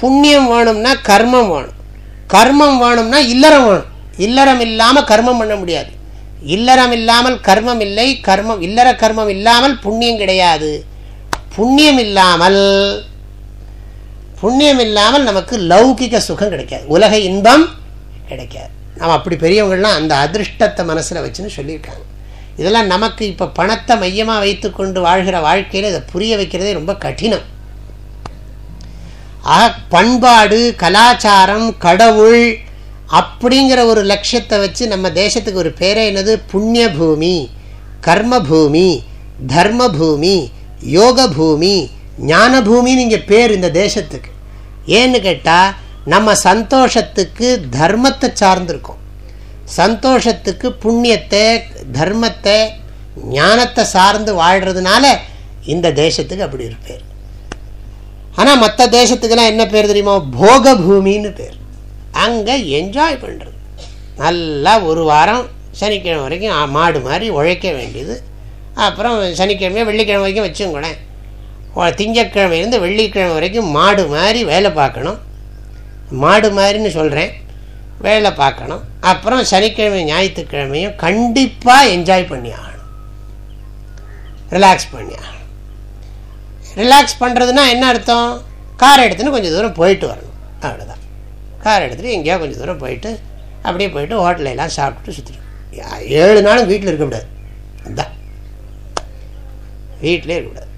புண்ணியம் வேணும்னா கர்மம் வேணும். கர்மம் வேணும்னா இல்லறம் வேணும். இல்லறம் இல்லாமல் கர்மம் பண்ண முடியாது. இல்லறம் இல்லாமல் கர்மம் இல்லை கர்மம் இல்லற கர்மம் இல்லாமல் புண்ணியம் கிடையாது. புண்ணியம் இல்லாமல் புண்ணியம் இல்லாமல் நமக்கு லௌகிக சுகம் கிடைக்காது. உலக இன்பம் கிடைக்காது. நம்ம அப்படி பெரியவங்கள்லாம் அந்த அதிர்ஷ்டத்தை மனசில் வச்சுன்னு சொல்லியிருக்காங்க. இதெல்லாம் நமக்கு இப்போ பணத்தை மையமாக வைத்து கொண்டு வாழ்கிற வாழ்க்கையில் இதை புரிய வைக்கிறதே ரொம்ப கடினம். ஆக பண்பாடு கலாச்சாரம் கடவுள் அப்படிங்கிற ஒரு லட்சியத்தை வச்சு நம்ம தேசத்துக்கு ஒரு பேரே என்னது? புண்ணிய பூமி கர்ம பூமி தர்ம பூமி யோக பூமி ஞான பூமின்னு இங்கே பேர் இந்த தேசத்துக்கு. ஏன்னு கேட்டால் நம்ம சந்தோஷத்துக்கு தர்மத்தை சார்ந்திருக்கோம். சந்தோஷத்துக்கு புண்ணியத்தை தர்மத்தை ஞானத்தை சார்ந்து வாழ்கிறதுனால இந்த தேசத்துக்கு அப்படி ஒரு பேர். ஆனால் மற்ற தேசத்துக்கெல்லாம் என்ன பேர் தெரியுமா? போக பூமின்னு பேர். அங்கே என்ஜாய் பண்ணுறது நல்லா ஒரு வாரம் சனிக்கிழமை வரைக்கும் மாடு மாதிரி உழைக்க வேண்டியது. அப்புறம் சனிக்கிழமை வெள்ளிக்கிழமை வரைக்கும் வச்சுங்களேன் திங்கக்கிழமையிலேருந்து வெள்ளிக்கிழமை வரைக்கும் மாடு மாதிரி வேலை பார்க்கணும். மாடு மாதிரின்னு சொல்கிறேன் வேலை பார்க்கணும். அப்புறம் சனிக்கிழமை ஞாயிற்றுக்கிழமையும் கண்டிப்பாக என்ஜாய் பண்ணி ஆகணும். ரிலாக்ஸ் பண்ணி ஆகணும். ரிலாக்ஸ் பண்ணுறதுனா என்ன அர்த்தம்? கார் எடுத்துன்னு கொஞ்சம் தூரம் போயிட்டு வரணும். அவ்வளோதான் கார் எடுத்துகிட்டு எங்கேயோ கொஞ்சம் தூரம் போயிட்டு அப்படியே போயிட்டு ஹோட்டலெல்லாம் சாப்பிட்டுட்டு சுற்றிட்டு ஏழு நாளும் வீட்டில் இருக்கக்கூடாது அதுதான் வீட்டிலே இருக்கக்கூடாது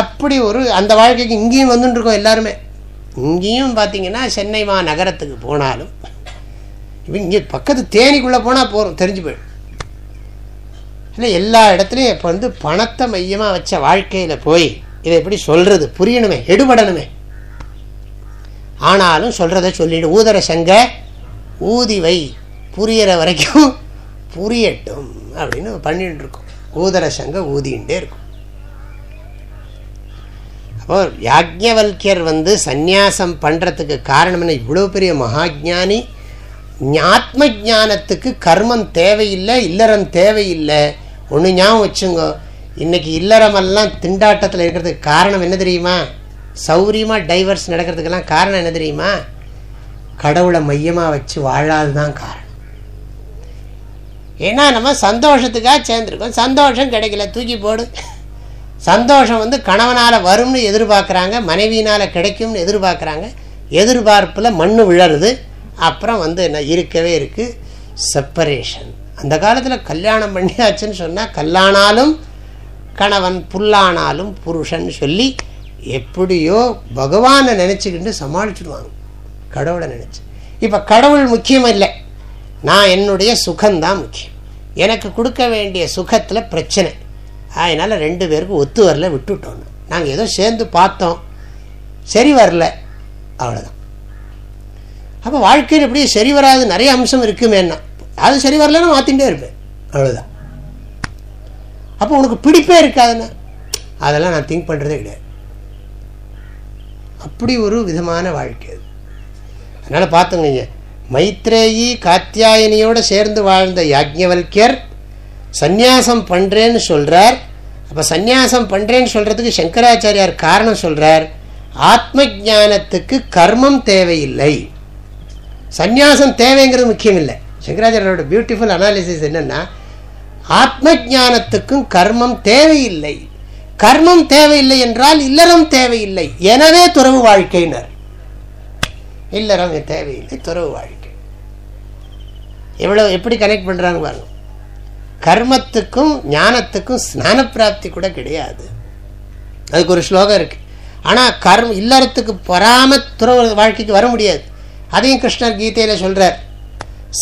அப்படி ஒரு அந்த வாழ்க்கைக்கு இங்கேயும் வந்துட்டுருக்கோம் எல்லாருமே. இங்கேயும் பார்த்தீங்கன்னா சென்னை மா நகரத்துக்கு போனாலும் இப்போ இங்கே பக்கத்து தேனிக்குள்ளே போனால் போகிறோம் தெரிஞ்சு போயிடும். இல்லை எல்லா இடத்துலையும் இப்போ வந்து பணத்தை மையமாக வச்ச வாழ்க்கையில் போய் இதை எப்படி சொல்கிறது புரியணுமே எடுபடணுமே. ஆனாலும் சொல்கிறத சொல்லிவிடு ஊதர சங்க ஊதி வை. புரியிற வரைக்கும் புரியட்டும் அப்படின்னு பண்ணிட்டு இருக்கோம் ஊதர சங்க ஊதிகிட்டே இருக்கும். அப்போ யாக்ஞவல்யர் வந்து சந்நியாசம் பண்ணுறதுக்கு காரணம்னு இவ்வளோ பெரிய மகாஜானி ஆத்ம ஜானத்துக்கு கர்மம் தேவையில்லை இல்லறம் தேவையில்லை. ஒன்று ஞாபகம் வச்சுங்கோ இன்றைக்கி இல்லறமெல்லாம் திண்டாட்டத்தில் இருக்கிறதுக்கு காரணம் என்ன தெரியுமா? சௌரியமாக டைவர்ஸ் நடக்கிறதுக்கெல்லாம் காரணம் என்ன தெரியுமா? கடவுளை மையமாக வச்சு வாழாது தான் காரணம். ஏன்னா நம்ம சந்தோஷத்துக்காக சேர்ந்துருக்கோம். சந்தோஷம் கிடைக்கல தூக்கி போடு. சந்தோஷம் வந்து கணவனால் வரும்னு எதிர்பார்க்குறாங்க மனைவியினால் கிடைக்கும்னு எதிர்பார்க்குறாங்க எதிர்பார்ப்பில் மண் விழருது அப்புறம் வந்து என்ன இருக்கவே இருக்குது செப்பரேஷன் அந்த காலத்தில் கல்யாணம் பண்ணியாச்சுன்னு சொன்னால் கல்லானாலும் கணவன் புல்லானாலும் புருஷன் சொல்லி எப்படியோ பகவானை நினச்சிக்கிட்டு சமாளிச்சுடுவாங்க கடவுளை நினச்சி. இப்போ கடவுள் முக்கியம் இல்லை. நான் என்னுடைய சுகம்தான் முக்கியம். எனக்கு கொடுக்க வேண்டிய சுகத்தில் பிரச்சனை. அதனால் ரெண்டு பேருக்கும் ஒத்து வரல விட்டுட்டோம். நாங்கள் ஏதோ சேர்ந்து பார்த்தோம். சரி வரல. அவ்வளோதான் அப்போ வாழ்க்கையில் எப்படி சரி வராது நிறைய அம்சம் இருக்குமேன்னா. அது சரி வரலன்னா மாற்றிகிட்டே இருப்பேன். அவ்வளோதான் அப்போ உனக்கு பிடிப்பே இருக்காதுன்னு அதெல்லாம் நான் திங்க் பண்ணுறதே கிடையாது. அப்படி ஒரு விதமான வாழ்க்கை அது. அதனால் பார்த்துங்க மைத்ரேயி காத்தியாயனியோடு சேர்ந்து வாழ்ந்த யாஜ்ஞவல்யர் சந்நியாசம் பண்ணுறேன்னு சொல்கிறார் அப்போ சந்நியாசம் பண்ணுறேன்னு சொல்கிறதுக்கு சங்கராச்சாரியார் காரணம் சொல்கிறார் ஆத்ம ஜானத்துக்கு கர்மம் தேவையில்லை. சந்நியாசம் தேவைங்கிறது முக்கியம் இல்லை சங்கராச்சாரியோட பியூட்டிஃபுல் அனாலிசிஸ் என்னென்னா ஆத்ம ஜானத்துக்கும் கர்மம் தேவையில்லை. கர்மம் தேவையில்லை என்றால் இல்லறம் தேவையில்லை. எனவே துறவு வாழ்க்கையினர். இல்லறம் தேவையில்லை துறவு வாழ்க்கை. எவ்வளோ எப்படி கனெக்ட் பண்ணுறாங்க பாருங்கள் கர்மத்துக்கும் ஞானத்துக்கும் ஸ்நான பிராப்தி கூட கிடையாது. அதுக்கு ஒரு ஸ்லோகம் இருக்கு. ஆனால் கர்ம இல்லறத்துக்கு பொறாம துறவு வாழ்க்கைக்கு வர முடியாது. அதையும் கிருஷ்ணர் கீதையில் சொல்கிறார்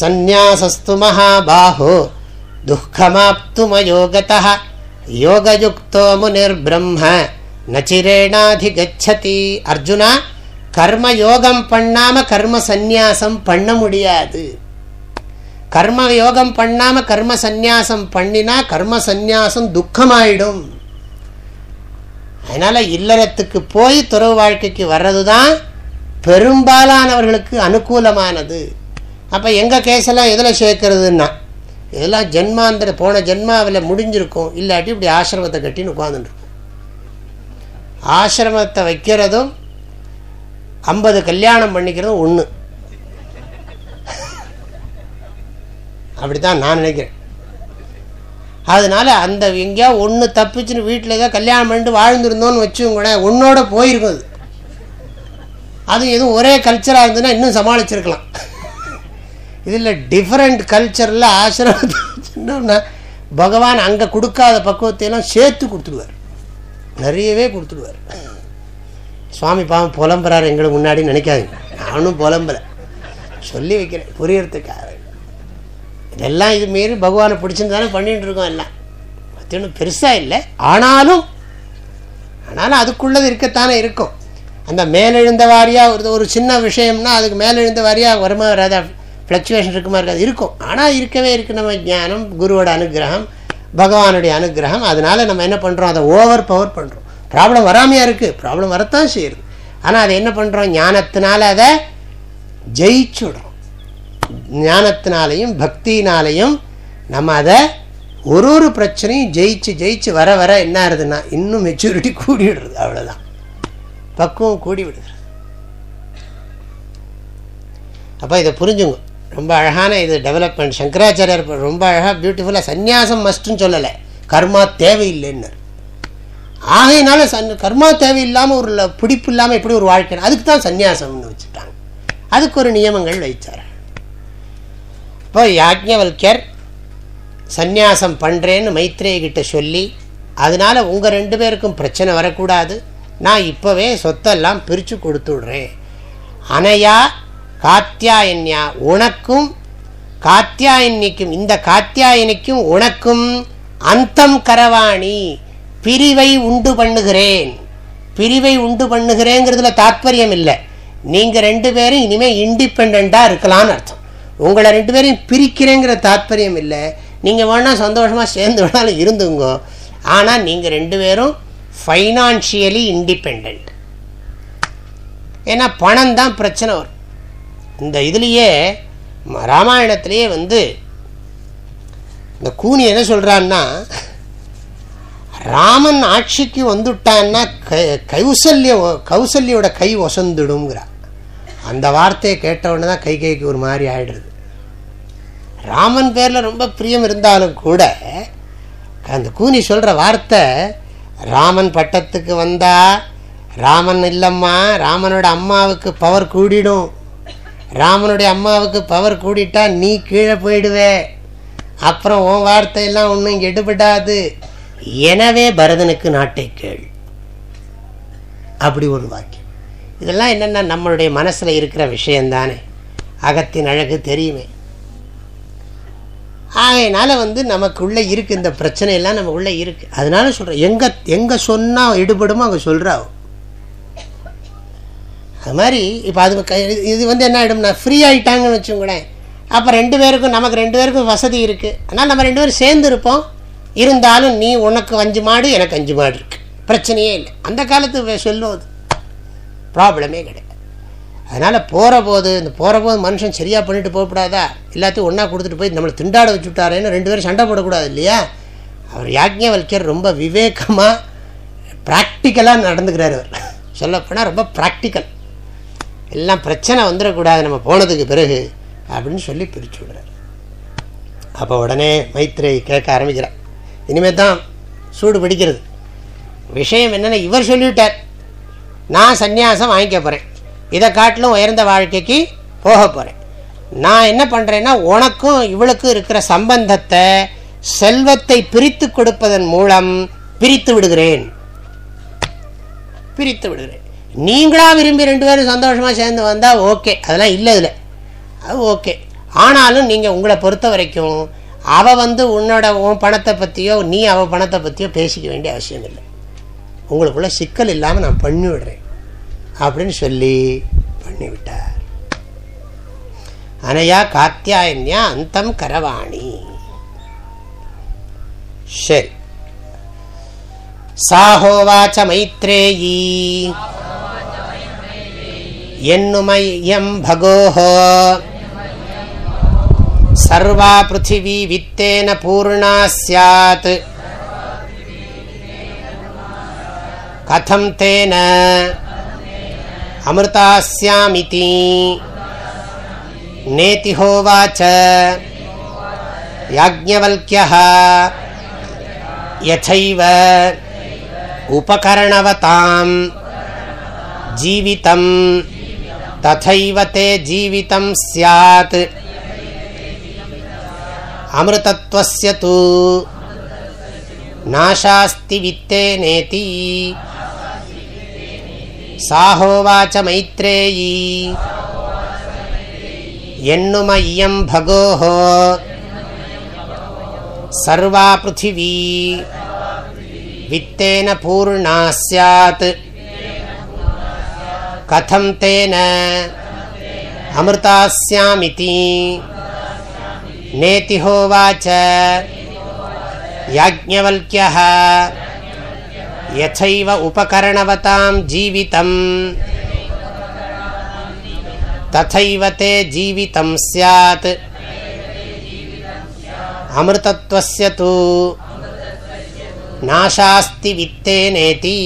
சந்நியாசஸ்து மகாபாஹோ துக்கமாப்துமயோகதா யோகயுக்தோ முனிர் பிரம்ம நச்சிரேணாதிகச்சதி. அர்ஜுனா கர்ம யோகம் கர்ம சந்நியாசம் பண்ண முடியாது. கர்ம யோகம் பண்ணாம கர்ம சந்நியாசம் பண்ணினா கர்ம சந்நியாசம் துக்கமாயிடும். அதனால் இல்லறத்துக்கு போய் துறவு வாழ்க்கைக்கு வர்றது தான் பெரும்பாலானவர்களுக்கு அனுகூலமானது. அப்போ எங்கள் கேஸெல்லாம் எதில் சேர்க்கறதுன்னா இதெல்லாம் ஜென்மாந்திர போன ஜென்மாவில் முடிஞ்சிருக்கும். இல்லாட்டி இப்படி ஆசிரமத்தை கட்டின்னு உட்காந்துருக்கும் ஆசிரமத்தை வைக்கிறதும் ஐம்பது கல்யாணம் பண்ணிக்கிறதும் ஒன்று அப்படி தான் நான் நினைக்கிறேன். அதனால் அந்த எங்கேயா ஒன்று தப்பிச்சுன்னு வீட்டில் ஏதோ கல்யாணம் பண்ணிட்டு வாழ்ந்துருந்தோன்னு வச்சுக்கோங்க உன்னோட போயிருக்கும் அது. அது எதுவும் ஒரே கல்ச்சராக இருந்ததுன்னா இன்னும் சமாளிச்சிருக்கலாம். இதில் டிஃப்ரெண்ட் கல்ச்சரில் ஆசிரமத்தை பகவான் அங்கே கொடுக்காத பக்குவத்தையெல்லாம் சேர்த்து கொடுத்துடுவார். நிறையவே கொடுத்துடுவார். சுவாமி பாவம் புலம்புறாரு எங்களுக்கு முன்னாடி நினைக்காதீங்க. நானும் புலம்புறேன் சொல்லி வைக்கிறேன். புரியறதுக்காக. இதெல்லாம் இது மீறி பகவானை பிடிச்சிருந்து பண்ணிகிட்டு இருக்கோம் எல்லாம். அது ஒன்றும் பெருசாக இல்லை. ஆனாலும் ஆனாலும் அதுக்குள்ளது இருக்கத்தானே இருக்கும். அந்த மேலெழுந்த வாரியாக ஒரு ஒரு சின்ன விஷயம்னா அதுக்கு மேலெழுந்த வாரியாக வருமா வராதா? ஃப்ளக்சுவேஷன் இருக்குமா இருக்காது. இருக்கும். ஆனால் இருக்கவே இருக்குது நம்ம ஞானம் குருவோட அனுகிரகம் பகவானுடைய அனுகிரகம். அதனால் நம்ம என்ன பண்ணுறோம் அதை ஓவர் பவர் பண்ணுறோம் ப்ராப்ளம் வராமையாக இருக்குது ப்ராப்ளம் வரத்தான் செய்யுது. ஆனால் அதை என்ன பண்ணுறோம் ஞானத்தினால அதை ஜெயிச்சு விடுறோம் ஞானத்தினாலையும் பக்தினாலையும் நம்ம அதை ஒரு ஒரு பிரச்சனையும் ஜெயிச்சு ஜெயிச்சு வர வர என்ன ஆகுதுன்னா இன்னும் மெச்சூரிட்டி கூடிவிடுறது அவ்வளோதான் பக்குவம் கூடி விடுகிறது அப்போ இதை புரிஞ்சுங்க. ரொம்ப அழகான இது டெவலப்மெண்ட் சங்கராச்சாரியர் ரொம்ப அழகாக பியூட்டிஃபுல்லாக சந்நியாசம் மஸ்ட்டுன்னு சொல்லலை. கர்மா தேவையில்லைன்னு. ஆகையினால சன் கர்மா தேவையில்லாமல் ஒரு பிடிப்பு இல்லாமல் எப்படி ஒரு வாழ்க்கை அதுக்கு தான் சந்நியாசம்னு வச்சுட்டாங்க. அதுக்கு ஒரு நியமங்கள் வைச்சார் இப்போ யாஜ்ஞவல்யர் சந்நியாசம் பண்ணுறேன்னு மைத்ரேயிட்ட சொல்லி அதனால் உங்கள் ரெண்டு பேருக்கும் பிரச்சனை வரக்கூடாது. நான் இப்போவே சொத்தெல்லாம் பிரித்து கொடுத்துடுறேன். அனையா காத்தியாயன்யா உனக்கும் காத்தியாயனிக்கும் இந்த காத்தியாயனிக்கும் உனக்கும் அந்தம் கரவாணி பிரிவை உண்டு பண்ணுகிறேன். பிரிவை உண்டு பண்ணுகிறேங்கிறதுல தாத்பரியம் இல்லை நீங்கள் ரெண்டு பேரும் இனிமேல் இண்டிபெண்ட்டாக இருக்கலாம்னு அர்த்தம். உங்களை ரெண்டு பேரையும் பிரிக்கிறேங்கிற தாத்பரியம் இல்லை. நீங்கள் வேணால் சந்தோஷமாக சேர்ந்து வேணாலும் இருந்துங்க. ஆனால் நீங்கள் ரெண்டு பேரும் ஃபைனான்ஷியலி இண்டிபெண்ட் ஏன்னா பணம் தான் பிரச்சனை வரும். இந்த இதுலேயே ராமாயணத்திலேயே வந்து இந்த கூனி என்ன சொல்கிறான்னா ராமன் ஆட்சிக்கு வந்துட்டான்னா கௌசல்ய கௌசல்யோட கை ஒசந்துடுங்கிறா அந்த வார்த்தையை கேட்டவுடனே தான் கை கைக்கு ஒரு மாதிரி ஆயிடுறது. ராமன் பேரில் ரொம்ப பிரியம் இருந்தாலும் கூட அந்த கூனி சொல்கிற வார்த்தை ராமன் பட்டத்துக்கு வந்தா ராமன் இல்லைம்மா ராமனோட அம்மாவுக்கு பவர் கூடிடும். ராமனுடைய அம்மாவுக்கு பவர் கூடிட்டா நீ கீழே போயிடுவே. அப்புறம் உன் வார்த்தையெல்லாம் ஒன்றும் இங்கே எடுபடாது. எனவே பரதனுக்கு நாட்டை கேள். அப்படி ஒரு வாக்கியம். இதெல்லாம் என்னென்னா நம்மளுடைய மனசில் இருக்கிற விஷயந்தானே அகத்தின் அழகு தெரியுமே. ஆகையினால வந்து நமக்குள்ளே இருக்குது இந்த பிரச்சனையெல்லாம் நம்ம உள்ளே இருக்குது அதனால சொல்கிறேன் எங்கே எங்கே சொன்னால் ஈடுபடுமோ அங்கே சொல்கிறாவோ அது மாதிரி இப்போ அது இது வந்து என்ன ஆகிடும்னா ஃப்ரீ ஆகிட்டாங்கன்னு வச்சுக்கோங்களேன். அப்போ ரெண்டு பேருக்கும் நமக்கு ரெண்டு பேருக்கும் வசதி இருக்குது ஆனால் நம்ம ரெண்டு பேரும் சேர்ந்து இருப்போம். இருந்தாலும் நீ உனக்கு அஞ்சு மாடு எனக்கு அஞ்சு மாடு இருக்குது பிரச்சனையே இல்லை. அந்த காலத்து சொல்லும் அது. ப்ராப்ளமே கிடையாது. அதனால் போகிற போது இந்த போகிற போது மனுஷன் சரியாக பண்ணிட்டு போகக்கூடாதா எல்லாத்தையும் ஒன்றா கொடுத்துட்டு போய் நம்மளை திண்டாட வச்சு விட்டாரேன்னு ரெண்டு பேரும் சண்டை போடக்கூடாது இல்லையா? அவர் யாஜ்ஞவல்யர் ரொம்ப விவேகமாக ப்ராக்டிக்கலாக நடந்துக்கிறார் அவர். சொல்லப்போனால் ரொம்ப ப்ராக்டிக்கல் எல்லாம் பிரச்சனை வந்துடக்கூடாது நம்ம போனதுக்கு பிறகு அப்படின்னு சொல்லி பிரித்து விடுறார். அப்போ உடனே மைத்ரி கேட்க ஆரம்பிக்கிறார். இனிமேல் தான் சூடு பிடிக்கிறது. விஷயம் என்னென்னா இவர் சொல்லிவிட்டார். நான் சந்நியாசம் வாங்கிக்க போகிறேன் இதை காட்டிலும் உயர்ந்த வாழ்க்கைக்கு போக போகிறேன் நான் என்ன பண்ணுறேன்னா உனக்கும் இவளுக்கும் இருக்கிற சம்பந்தத்தை செல்வத்தை பிரித்து கொடுப்பதன் மூலம் பிரித்து விடுகிறேன். பிரித்து விடுகிறேன். நீங்களா விரும்பி ரெண்டு பேரும் சந்தோஷமாக சேர்ந்து வந்தால் ஓகே. அதெல்லாம் இல்லை இதில். அது ஓகே. ஆனாலும் நீங்கள் உங்களை பொறுத்த வரைக்கும் அவள் வந்து உன்னோட உன் பணத்தை பற்றியோ நீ அவள் பணத்தை பற்றியோ பேசிக்க வேண்டிய அவசியம் இல்லை. உங்களுக்குள்ள சிக்கல் இல்லாமல் நான் பண்ணி விடுறேன் அப்படின்னு சொல்லி பண்ணிவிட்டார். அனையா காத்தியாயன்யா அந்தம் கரவாணி. சரி. சாஹோவாச்ச மைத்ரேயீ. என்னுமயம் பகோஹோ. சர்வா பிருத்திவி வித்தேன பூர்ணா சாத் கதம் தேன அமிர்தாஸ்யாமிதி நேதிஹோவாச்ச யாஜ்ஞவல்யः यथैव उपकरणवतां जीवितं तथैव ते जीवितं स्यात् अमृतत्वस्य तु नाशास्ति वित्तेनेति சாஹோவாச்ச மைத்ரேயீ. எண்ணும இயம் பகோஹோ. சர்வா பிருத்திவி. வித்தேன பூர்ணா சாத். கதம் தேன. அமிர்தாஸ்யாமிதி. நேதிஹோவாச்ச யாஜ்ஞவல்யः यथैव उपकरणवतां जीवितम्। तथैव ஜீவிதம் जीवितं स्यात्। தூ तु வித்தே वित्तेनेति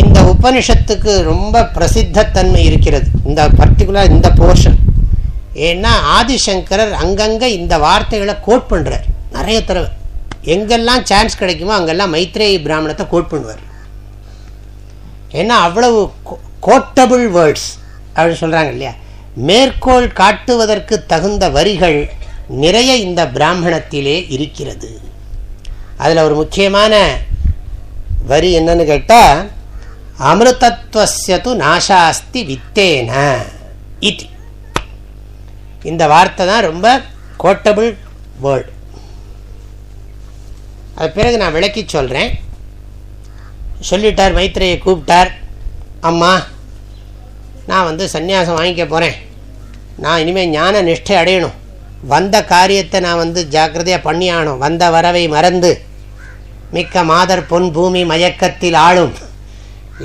இந்த உபனிஷத்துக்கு ரொம்ப பிரசித்தன்மை இருக்கிறது. இந்த பர்டிகுலர் இந்த போர்ஷன் ஏன்னா ஆதிசங்கரர் அங்கங்கே இந்த வார்த்தைகளை கோட் பண்ணுறார் நிறைய தடவை. எங்கெல்லாம் சான்ஸ் கிடைக்குமோ அங்கெல்லாம் மைத்ரேயி பிராமணத்தை கோட் பண்ணுவார். ஏன்னா அவ்வளவு கோட்டபிள் வேர்ட்ஸ் அப்படின்னு சொல்கிறாங்க இல்லையா? மேற்கோள் காட்டுவதற்கு தகுந்த வரிகள் நிறைய இந்த பிராமணத்திலே இருக்கிறது. அதில் ஒரு முக்கியமான வரி என்னன்னு கேட்டால் அமிர்தத்வசத்து நாசாஸ்தி வித்தேன இது. இந்த வார்த்தை தான் ரொம்ப கோட்டபிள் வேர்டு அது பிறகு நான் விளக்கி சொல்கிறேன் சொல்லிட்டார் மைத்திரையை கூப்பிட்டார். அம்மா நான் வந்து சந்நியாசம் வாங்கிக்க போகிறேன் நான் இனிமேல் ஞான நிஷ்டை அடையணும். வந்த காரியத்தை நான் வந்து ஜாக்கிரதையாக பண்ணி ஆகணும் வந்த வரவை மறந்து மிக்க மாதர் பொன் பூமி மயக்கத்தில் ஆளும்.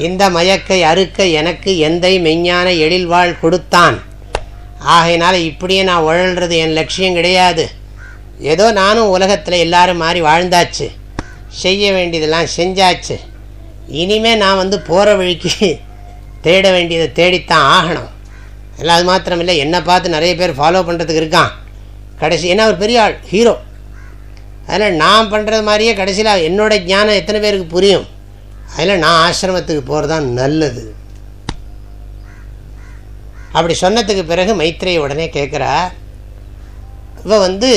இந்த மயக்கை அறுக்க எனக்கு எந்தை மெஞ்ஞான எழில்வாழ் கொடுத்தான். ஆகையினால் இப்படியே நான் உழல்றது என் லட்சியம் கிடையாது. ஏதோ நானும் உலகத்தில் எல்லாரும் மாறி வாழ்ந்தாச்சு. செய்ய வேண்டியதெல்லாம் செஞ்சாச்சு. இனிமேல் நான் வந்து போகிற வழிக்கு தேட வேண்டியதை தேடித்தான் ஆகணும். எல்லாம் அது மாத்திரமில்லை என்னை பார்த்து நிறைய பேர் ஃபாலோ பண்ணுறதுக்கு இருக்கான். கடைசி ஏன்னா ஒரு பெரிய ஆள் ஹீரோ அதில் நான் பண்ணுறது மாதிரியே கடைசியில் என்னோட ஞானம் எத்தனை பேருக்கு புரியும்? அதில் நான் ஆசிரமத்துக்கு போகிறது தான் நல்லது. அப்படி சொன்னதுக்கு பிறகு மைத்ரேய உடனே கேட்குறா இவ வந்து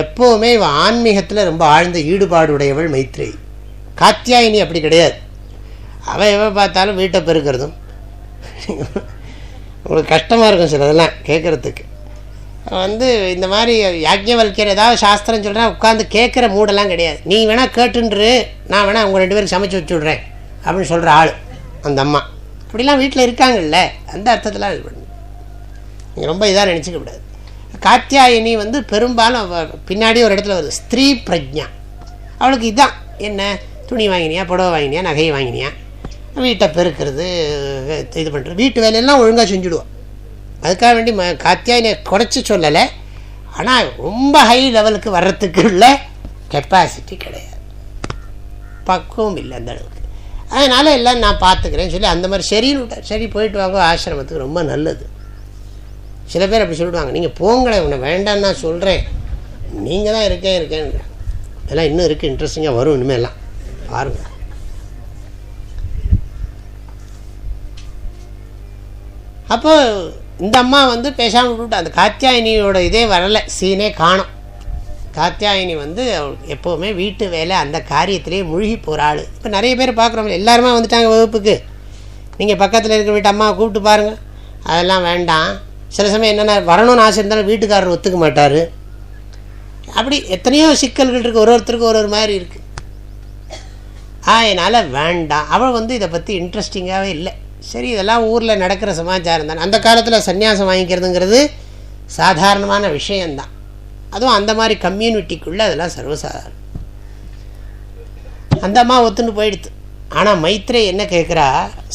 எப்போவுமே இவன் ஆன்மீகத்தில் ரொம்ப ஆழ்ந்த ஈடுபாடு உடையவள் மைத்ரி. காத்தியாயினி அப்படி கிடையாது. அவன் எவன் பார்த்தாலும் வீட்டை பெருக்கிறதும். உங்களுக்கு கஷ்டமாக இருக்கும் சில இதெல்லாம் கேட்குறதுக்கு வந்து இந்த மாதிரி யாஜ்ஞவல்யர் ஏதாவது சாஸ்திரம் சொல்கிறேன் உட்காந்து கேட்குற மூடெல்லாம் கிடையாது. நீ வேணால் கேட்டுன்று நான் வேணால் அவங்க ரெண்டு பேரும் சமைச்சு வச்சு விட்றேன் அப்படின்னு சொல்கிற ஆள் அந்த அம்மா. இப்படிலாம் வீட்டில் இருக்காங்கல்ல அந்த அர்த்தத்தில் இது பண்ணு. நீங்கள் ரொம்ப இதாக நினச்சிக்க கூடாது. காத்தியாயினி வந்து பெரும்பாலும் பின்னாடி ஒரு இடத்துல வருது. ஸ்திரீ பிரஜா அவளுக்கு இதுதான் என்ன? துணி வாங்கினியா? புடவை வாங்கினியா? நகையை வாங்கினியா? வீட்டை பெருக்கிறது இது பண்ணுறது வீட்டு வேலையெல்லாம் ஒழுங்காக செஞ்சுடுவோம் அதுக்காக வேண்டி ம காத்தியாயினியை குறைச்சி சொல்லலை. ஆனால் ரொம்ப ஹை லெவலுக்கு வர்றதுக்கு உள்ள கெப்பாசிட்டி கிடையாது. பக்குவம் இல்லை அந்த அளவுக்கு. அதனால் எல்லாம் நான் பார்த்துக்கிறேன்னு சொல்லி அந்த மாதிரி சரின்னு விட்டேன் சரி போயிட்டு வாங்க ஆசிரமத்துக்கு ரொம்ப நல்லது. சில பேர் அப்படி சொல்லிடுவாங்க நீங்கள் போங்களேன் உன்னை வேண்டான்னு நான் சொல்கிறேன் நீங்கள் தான் இருக்கேன் இருக்கேன். இதெல்லாம் இன்னும் இருக்குது இன்ட்ரெஸ்டிங்காக வரும் இனிமேலாம் பாருங்கள் அப்போ இந்த அம்மா வந்து பேசாமல் விட்டுட்டு அந்த காத்தியாயினியோட இதே வரலை சீனே காணும். காத்தியாயினி வந்து எப்போவுமே வீட்டு வேலை அந்த காரியத்திலேயே மூழ்கி போகிற ஆள். இப்போ நிறைய பேர் பார்க்குறோம் எல்லாருமே வந்துட்டாங்க வகுப்புக்கு. நீங்கள் பக்கத்தில் இருக்கிற வீட்டு அம்மாவை கூப்பிட்டு பாருங்கள் அதெல்லாம் வேண்டாம். சில சமயம் என்னென்ன வரணும்னு ஆசை இருந்தாலும் வீட்டுக்காரர் ஒத்துக்க மாட்டார். அப்படி எத்தனையோ சிக்கல்கள் இருக்குது ஒரு ஒருத்தருக்கு ஒரு ஒரு மாதிரி இருக்குது அதனால் வேண்டாம். அவள் வந்து இதை பற்றி இன்ட்ரெஸ்டிங்காகவே இல்லை. சரி இதெல்லாம் ஊரில் நடக்கிற சமாச்சாரம் தானே. அந்த காலத்தில் சன்னியாசம் வாங்கிக்கிறதுங்கிறது சாதாரணமான விஷயந்தான் அதுவும் அந்த மாதிரி கம்யூனிட்டிக்குள்ளே அதெல்லாம் சர்வசாதாரணம். அந்த அம்மா ஒத்துன்னு போயிடுது ஆனால் மைத்ரே என்ன கேட்குறா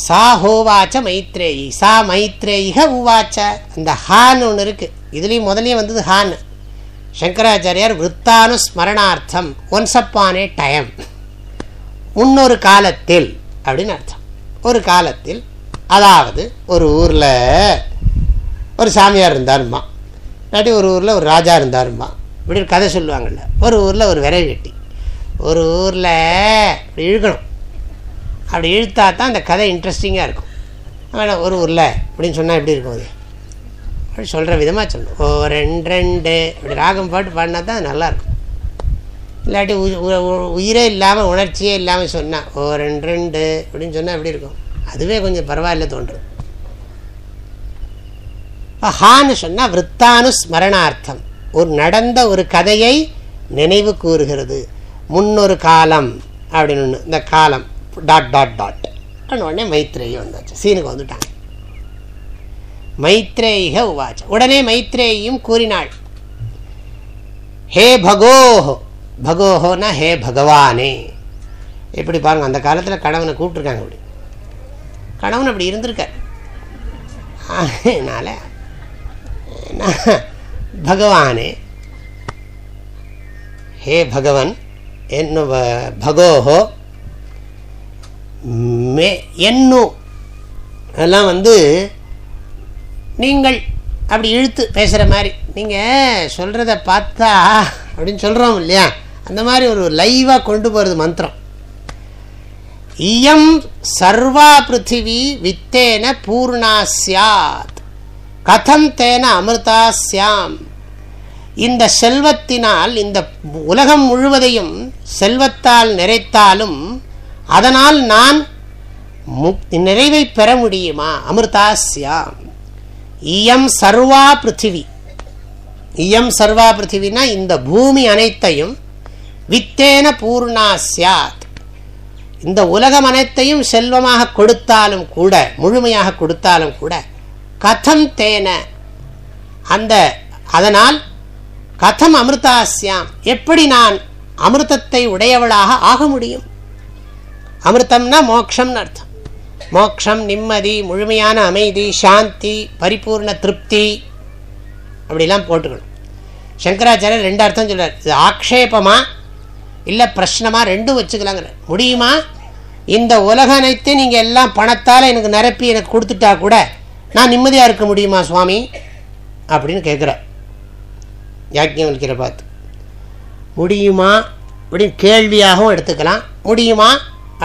சா ஹோவாச்ச மைத்ரேயி சா மைத்ரேயிக உவாச்ச. அந்த ஹான்னு ஒன்று இருக்குது இதுலேயும் முதலே வந்தது ஹான். சங்கராச்சாரியார் விற்த்தானு ஸ்மரணார்த்தம் ஒன்ஸ் ஏ டைம் முன்னொரு காலத்தில் அப்படின்னு அர்த்தம். ஒரு காலத்தில் அதாவது ஒரு ஊரில் ஒரு சாமியார் இருந்தாருமா இல்லாட்டி ஒரு ஊரில் ஒரு ராஜா இருந்தாருமா இப்படி ஒரு கதை சொல்லுவாங்கள்ல ஒரு ஊரில் ஒரு விறகு கட்டி. ஒரு ஊரில் இப்படி இழுக்கணும். அப்படி இழுத்தா தான் அந்த கதை இன்ட்ரெஸ்டிங்காக இருக்கும். ஆனால் ஒரு ஊரில் அப்படின்னு சொன்னால் எப்படி இருக்கும் அது? அப்படி சொல்கிற விதமாக சொல்லணும் ஓ ரெண்டு ரெண்டு இப்படி ராகம் பாட்டு பாடினா தான் அது நல்லாயிருக்கும். இல்லாட்டி உ- உ- உ- உயிரே இல்லாமல் உணர்ச்சியே இல்லாமல் சொன்னால் ஓ ரெண்டு ரெண்டு அப்படின்னு சொன்னால் எப்படி இருக்கும்? அதுவே கொஞ்சம் பரவாயில்ல தோன்றும். இப்ப ஹான்னு சொன்னால் விற்த்தானு ஸ்மரணார்த்தம் ஒரு நடந்த ஒரு கதையை நினைவு கூறுகிறது. முன்னொரு காலம் அப்படின்னு ஒன்று இந்த காலம். டாட் டாட் டாட் உடனே மைத்ரேயி வந்தாச்சு. சீனுக்கு வந்துட்டாங்க. மைத்ரேயிக உவாச்ச. உடனே மைத்ரேயும் கூறினாள். ஹே பகோஹோ. பகோஹோனா ஹே பகவானே. எப்படி பாருங்க அந்த காலத்தில் கணவனை கூப்பிட்ருக்காங்க அப்படி கணவன் அப்படி இருந்திருக்கார். அதனால் பகவானே. ஹே பகவன் என்ன பகோஹோ. மே என்னு அதெல்லாம் வந்து நீங்கள் அப்படி இழுத்து பேசுகிற மாதிரி. நீங்கள் சொல்கிறத பார்த்தா அப்படின்னு சொல்கிறோம் இல்லையா? அந்த மாதிரி ஒரு லைவாக கொண்டு போகிறது மந்திரம். இயம் சர்வா பிருத்திவி வித்தேன பூர்ணா சியாத் கதம் தேன அமிர்தா சியாம் இந்த செல்வத்தினால் இந்த உலகம் முழுவதையும் செல்வத்தால் நிறைத்தாலும் அதனால் நான் முக்தி நிறைவை பெற முடியுமா? அமிர்தாசியாம் இயம் சர்வா பிருத்திவி. இயம் சர்வா பிருத்திவினா இந்த பூமி அனைத்தையும் வித்தேன பூர்ணா சியாத் இந்த உலகம் அனைத்தையும் செல்வமாக கொடுத்தாலும் கூட முழுமையாக கொடுத்தாலும் கூட கதம் தேன. அந்த அதனால் கதம் அமிர்தாஸ்யாம் எப்படி நான் அமிர்தத்தை உடையவளாக ஆக முடியும்? அமிர்தம்னா மோக்ஷம்னு அர்த்தம். மோக்ஷம் நிம்மதி முழுமையான அமைதி சாந்தி பரிபூர்ண திருப்தி. அப்படிலாம் போட்டுக்கணும். சங்கராச்சாரியர் ரெண்டு அர்த்தம் சொல்கிறார் இது ஆக்ஷேபமா இல்லை பிரச்சனமாக ரெண்டும் வச்சுக்கலாங்கிற முடியுமா? இந்த உலக அனைத்தையும் நீங்கள் எல்லாம் பணத்தால் எனக்கு நிரப்பி எனக்கு கொடுத்துட்டா கூட நான் நிம்மதியாக இருக்க முடியுமா சுவாமி? அப்படின்னு கேட்குறார் யாக்கியவல்கிற பார்த்து முடியுமா? அப்படின்னு கேள்வியாகவும் எடுத்துக்கலாம். முடியுமா?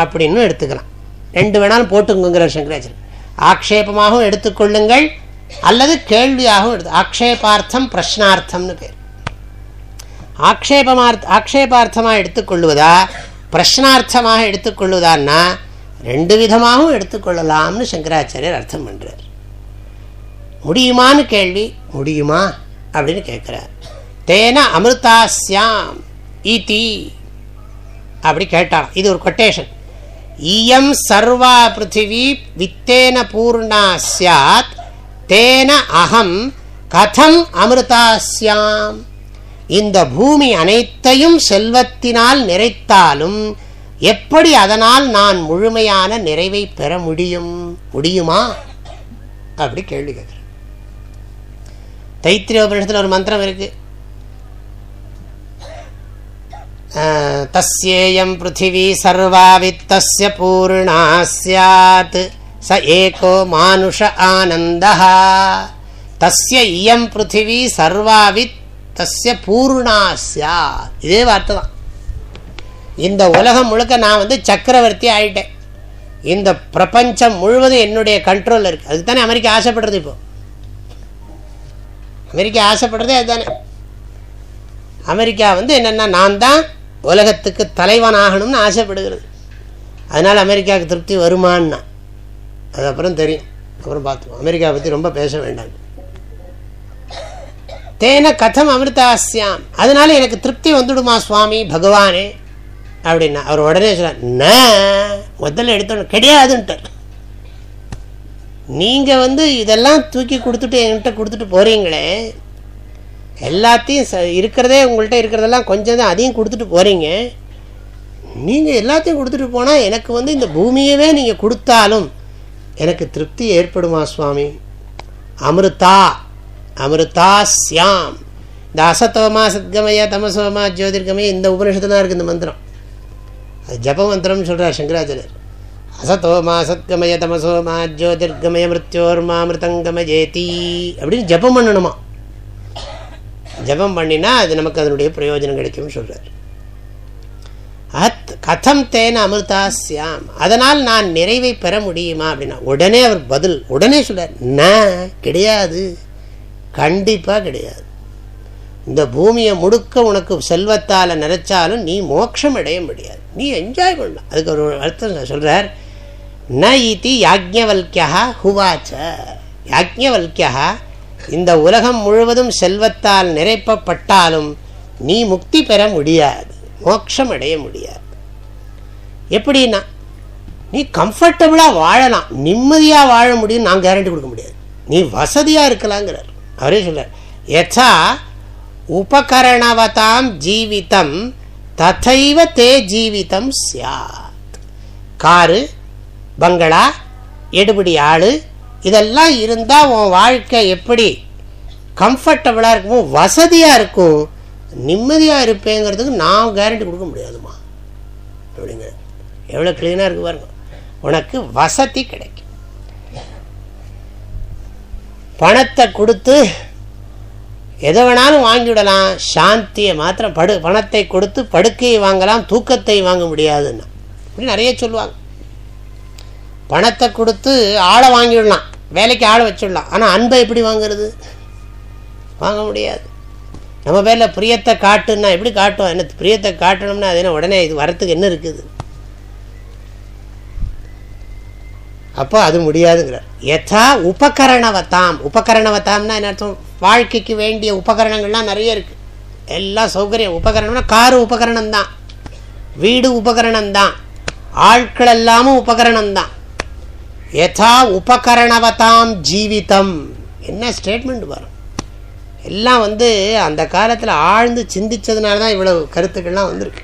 அப்படின்னு எடுத்துக்கலாம். ரெண்டு வேணாலும் போட்டுங்கிறார் சங்கராச்சர். ஆக்ஷேபமாகவும் எடுத்துக்கொள்ளுங்கள் அல்லது கேள்வியாகவும் எடுத்து ஆக்ஷேபார்த்தம் பிரஷ்னார்த்தம்னு பேர். ஆக்ஷேபமார்த்த ஆக்ஷேபார்த்தமாக எடுத்துக்கொள்வதா பிரஷ்னார்த்தமாக எடுத்துக்கொள்வதான்னா ரெண்டு விதமாகவும் எடுத்துக்கொள்ளலாம்னு சங்கராச்சாரியர் அர்த்தம் பண்ணுறார் முடியுமான்னு கேள்வி முடியுமா அப்படின்னு கேட்குறார். தேன அமிர்தாஸ்யாம் ஈதி அப்படி கேட்டான் இது ஒரு கொட்டேஷன் இயம் சர்வா பிருத்திவி வித்தேன பூர்ணா சியாத் தேன அகம் கதம் அமிர்தாஸ்யாம் இந்த பூமி அனைத்தையும் செல்வத்தினால் நிறைத்தாலும் எப்படி அதனால் நான் முழுமையான நிறைவை பெற முடியும்? முடியுமா? அப்படி கேள்வி கேட்குறேன் தைத்திரிய உபனிஷத்தில் ஒரு மந்திரம் இருக்குது அஹ், தஸ்யேயம் பிருத்திவி சர்வா வித்தஸ்ய பூர்ணா ஸ்யாத். ச ஏகோ மானுஷ ஆனந்தः தஸ்ய இயம் பிருத்திவி சர்வாவித் தஸ்ய பூர்ணா இதே வார்த்தை தான். இந்த உலகம் முழுக்க நான் வந்து சக்கரவர்த்தி ஆயிட்டேன். இந்த பிரபஞ்சம் முழுவதும் என்னுடைய கண்ட்ரோலில் இருக்குது அதுக்கு தானே அமெரிக்கா ஆசைப்படுறது இப்போ. அமெரிக்கா ஆசைப்படுறதே அதுதானே. அமெரிக்கா வந்து என்னென்னா நான் தான் உலகத்துக்கு தலைவன் ஆகணும்னு ஆசைப்படுகிறது. அதனால் அமெரிக்காவுக்கு திருப்தி வருமானா அது அப்புறம் தெரியும். அப்புறம் பார்த்துக்கோ அமெரிக்காவை பற்றி ரொம்ப பேச வேண்டாம். தேன கதம் அமிர்தாஸ்யாம். அதனால எனக்கு திருப்தி வந்துடுமா சுவாமி பகவானே? அப்படின்னா அவர் உடனே சொன்னார் முதல்ல எடுத்தோம் கிடையாதுன்ட்டார் நீங்கள் வந்து இதெல்லாம் தூக்கி கொடுத்துட்டு என்கிட்ட கொடுத்துட்டு போகிறீங்களே எல்லாத்தையும் ச இருக்கிறதே உங்கள்கிட்ட இருக்கிறதெல்லாம் கொஞ்சம் தான் அதையும் கொடுத்துட்டு போகிறீங்க நீங்கள் எல்லாத்தையும் கொடுத்துட்டு போனால் எனக்கு வந்து இந்த பூமியவே நீங்கள் கொடுத்தாலும் எனக்கு திருப்தி ஏற்படுமா சுவாமி? அமிர்தா அமிர்தா சியாம் இந்த அசத்தோமா சத்கமய தமசோமா ஜோதிர்கமய இந்த உபனிஷத்துல தான் இருக்குது இந்த மந்திரம். அது ஜப மந்திரம்னு சொல்கிறார் சங்கராச்சாரியர். அசத்தோமா சத்கமய தமசோமா ஜோதிர்கமய மிருத்யோர்மா மிருதங்கமயேதி அப்படின்னு ஜபம் பண்ணணுமா? ஜபம் பண்ணினா அது நமக்கு அதனுடைய பிரயோஜனம் கிடைக்கும்னு சொல்கிறார் அத் கதம் தேன அமிர்தாஸ்யாம் அதனால் நான் நிறைவை பெற முடியுமா அப்படின்னா உடனே அவர் பதில் உடனே சொல்கிறார் ந கிடையாது. கண்டிப்பாக கிடையாது. இந்த பூமியை முடுக்க உனக்கு செல்வத்தால் நினைச்சாலும் நீ மோட்சம் அடைய முடியாது. நீ என்ஜாய் பண்ணலாம். அதுக்கு ஒரு அர்த்தம் சொல்கிறார் ந இதி யாஜ்ஞவல்கியா ஹுவாச்ச. யாஜ்ஞவல்கியா இந்த உலகம் முழுவதும் செல்வத்தால் நிறைப்பப்பட்டாலும் நீ முக்தி பெற முடியாது மோட்சம் அடைய முடியாது. எப்படின்னா நீ கம்ஃபர்டபுளாக வாழலாம் நிம்மதியாக வாழ முடியும் நான் கேரண்டி கொடுக்க முடியாது. நீ வசதியாக இருக்கலாங்கிறார். அவரே சொல்கிறார் யதா உபகரணவதாம் ஜீவிதம் ததைவ தே ஜீவிதம் சியாத் காரு பங்களா எடுபடி ஆள் இதெல்லாம் இருந்தால் உன் வாழ்க்கை எப்படி? கம்ஃபர்டபுளாக இருக்குமோ வசதியாக இருக்கும். நிம்மதியாக இருப்பேங்கிறதுக்கு நான் கேரண்டி கொடுக்க முடியாதுமா அப்படிங்க எவ்வளோ க்ளீனாக இருக்கு பாருங்க. உனக்கு வசதி கிடைக்கும். பணத்தை கொடுத்து எதை வேணாலும் வாங்கிவிடலாம் சாந்தியை மாத்திரம் படு பணத்தை கொடுத்து படுக்கையை வாங்கலாம் தூக்கத்தை வாங்க முடியாதுன்னா. அப்படின்னு நிறைய சொல்லுவாங்க. பணத்தை கொடுத்து ஆளை வாங்கிவிடலாம் வேலைக்கு ஆளை வச்சிடலாம். ஆனால் அன்பை எப்படி வாங்குறது? வாங்க முடியாது. நம்ம பேரில் பிரியத்தை காட்டுன்னா எப்படி காட்டும் என்ன பிரியத்தை காட்டணும்னா அது என்ன? உடனே இது வரத்துக்கு என்ன இருக்குது? அப்போ அது முடியாதுங்கிறார். யதா உபகரணவத்தாம் உபகரணவத்தாம்னா என்ன அர்த்தம்? வாழ்க்கைக்கு வேண்டிய உபகரணங்கள்லாம் நிறைய இருக்குது எல்லா சௌகரியம். உபகரணம்னா காரு உபகரணம் தான் வீடு உபகரணம் தான் ஆட்கள் எல்லாமும் உபகரணம் தான் யதா உபகரணவதாம் ஜீவிதம். என்ன ஸ்டேட்மெண்ட் வரும்? எல்லாம் வந்து அந்த காலத்தில் ஆழ்ந்து சிந்திச்சதுனால தான் இவ்வளவு கருத்துக்கள்லாம் வந்திருக்கு.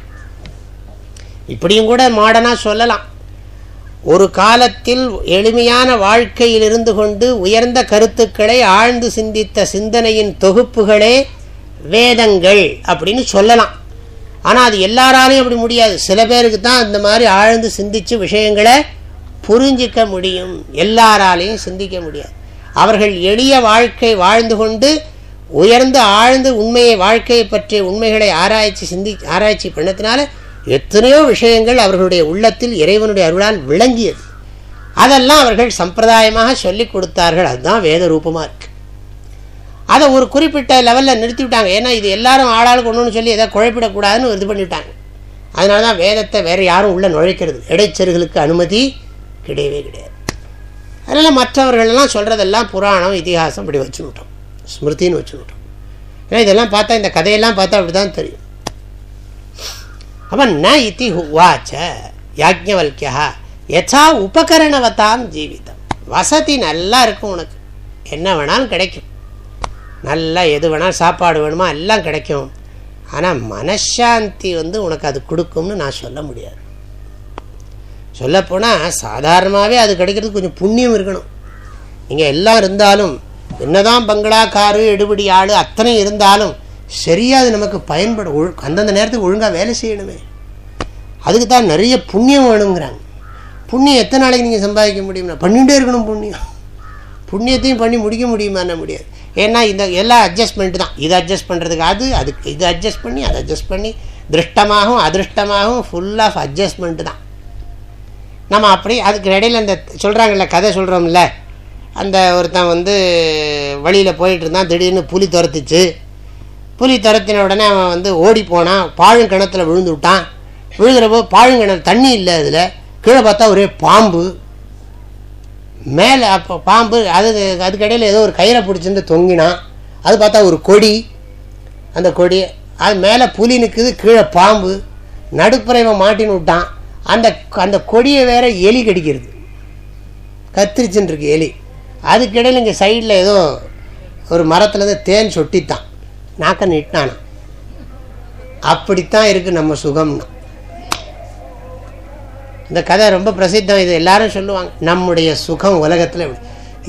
இப்படியும் கூட மாடர்னாக சொல்லலாம். ஒரு காலத்தில் எளிமையான வாழ்க்கையில் இருந்து கொண்டு உயர்ந்த கருத்துக்களை ஆழ்ந்து சிந்தித்த சிந்தனையின் தொகுப்புகளே வேதங்கள் அப்படின்னு சொல்லலாம். ஆனால் அது எல்லாராலையும் அப்படி முடியாது. சில பேருக்கு தான் இந்த மாதிரி ஆழ்ந்து சிந்தித்து விஷயங்களை புரிஞ்சிக்க முடியும். எல்லாராலையும் சிந்திக்க முடியாது. அவர்கள் எளிய வாழ்க்கை வாழ்ந்து கொண்டு உயர்ந்து ஆழ்ந்து உண்மையை வாழ்க்கையை பற்றிய உண்மைகளை ஆராய்ச்சி சிந்தி ஆராய்ச்சி பண்ணத்தினால எத்தனையோ விஷயங்கள் அவர்களுடைய உள்ளத்தில் இறைவனுடைய அருளால் விளங்கியது. அதெல்லாம் அவர்கள் சம்பிரதாயமாக சொல்லி கொடுத்தார்கள். அதுதான் வேத ரூபமாக இருக்கு. அதை ஒரு குறிப்பிட்ட லெவலில் நிறுத்தி விட்டாங்க ஏன்னா இது எல்லாரும் ஆளாளுக்கு ஒன்றுன்னு சொல்லி எதாவது குழப்பிடக்கூடாதுன்னு இது பண்ணிவிட்டாங்க. அதனால தான் வேதத்தை வேறு யாரும் உள்ளே நுழைக்கிறது. இடைச்சர்களுக்கு அனுமதி கிடையவே கிடையாது. அதனால் மற்றவர்கள்லாம் சொல்கிறதெல்லாம் புராணம் இதிகாசம் இப்படி வச்சுக்கிட்டோம். ஸ்மிருதின்னு வச்சுக்கிட்டோம். ஏன்னா இதெல்லாம் பார்த்தா இந்த கதையெல்லாம் பார்த்தா அப்படி தான் தெரியும். அவன் ந இத்தி வாச்ச யாஜ்ஞவல்கியா எச்சா உபகரணவத்தாம் ஜீவிதம். வசதி நல்லா இருக்கும் உனக்கு. என்ன வேணாலும் கிடைக்கும். நல்லா எது வேணாலும் சாப்பாடு வேணுமா எல்லாம் கிடைக்கும். ஆனால் மனசாந்தி வந்து உனக்கு அது கொடுக்கும்னு நான் சொல்ல முடியாது. சொல்லப்போனால் சாதாரணமாகவே அது கிடைக்கிறதுக்கு கொஞ்சம் புண்ணியம் இருக்கணும். நீங்கள் எல்லாம் இருந்தாலும் என்னதான் பங்களா காரு எடுபடி ஆள் அத்தனை இருந்தாலும் சரியாக அது நமக்கு பயன்பட ஒழு அந்தந்த நேரத்துக்கு ஒழுங்காக வேலை செய்யணுமே. அதுக்கு தான் நிறைய புண்ணியம் வேணுங்கிறாங்க. புண்ணியம் எத்தனை நாளைக்கு நீங்கள் சம்பாதிக்க முடியும்னா? பண்ணிகிட்டே இருக்கணும் புண்ணியம். புண்ணியத்தையும் பண்ணி முடிக்க முடியுமான்னு முடியாது. ஏன்னா இந்த எல்லாம் அட்ஜஸ்ட்மெண்ட்டு தான். இதை அட்ஜஸ்ட் பண்ணுறதுக்கு அது அதுக்கு இது அட்ஜஸ்ட் பண்ணி அதை அட்ஜஸ்ட் பண்ணி திருஷ்டமாகவும் அதிருஷ்டமாகவும் ஃபுல் ஆஃப் அட்ஜஸ்ட்மெண்ட்டு தான். நம்ம அப்படி அதுக்கு இடையில் அந்த சொல்கிறாங்கல்ல கதை சொல்கிறோம்ல அந்த ஒருத்தன் வந்து வழியில் போயிட்டு இருந்தான் திடீர்னு புலி துரத்துச்சு. புலி துரத்தின உடனே அவன் வந்து ஓடி போனான் பாழுங்கிணத்துல விழுந்து விட்டான். விழுகிறப்போ பாழுங்கிணறு தண்ணி இல்லை அதில் கீழே பார்த்தா ஒரே பாம்பு. மேலே அப்போ பாம்பு அது அதுக்கடையில் ஏதோ ஒரு கயிறை பிடிச்சிருந்து தொங்கினான். அது பார்த்தா ஒரு கொடி. அந்த கொடி அது மேலே புலி நிற்குது கீழே பாம்பு. நடுப்புறைவன் மாட்டின்னு விட்டான். அந்த அந்த கொடியை வேற எலி கடிக்கிறது. கத்திரிச்சுன்னு இருக்கு எலி அதுக்கிடையில் இங்கே சைடில் ஏதோ ஒரு மரத்தில் தான் தேன் சொட்டித்தான். நாக்க நிட்டானா அப்படித்தான் இருக்குது நம்ம சுகம்னா. இந்த கதை ரொம்ப பிரசித்தம். இது எல்லாரும் சொல்லுவாங்க நம்முடைய சுகம் உலகத்தில்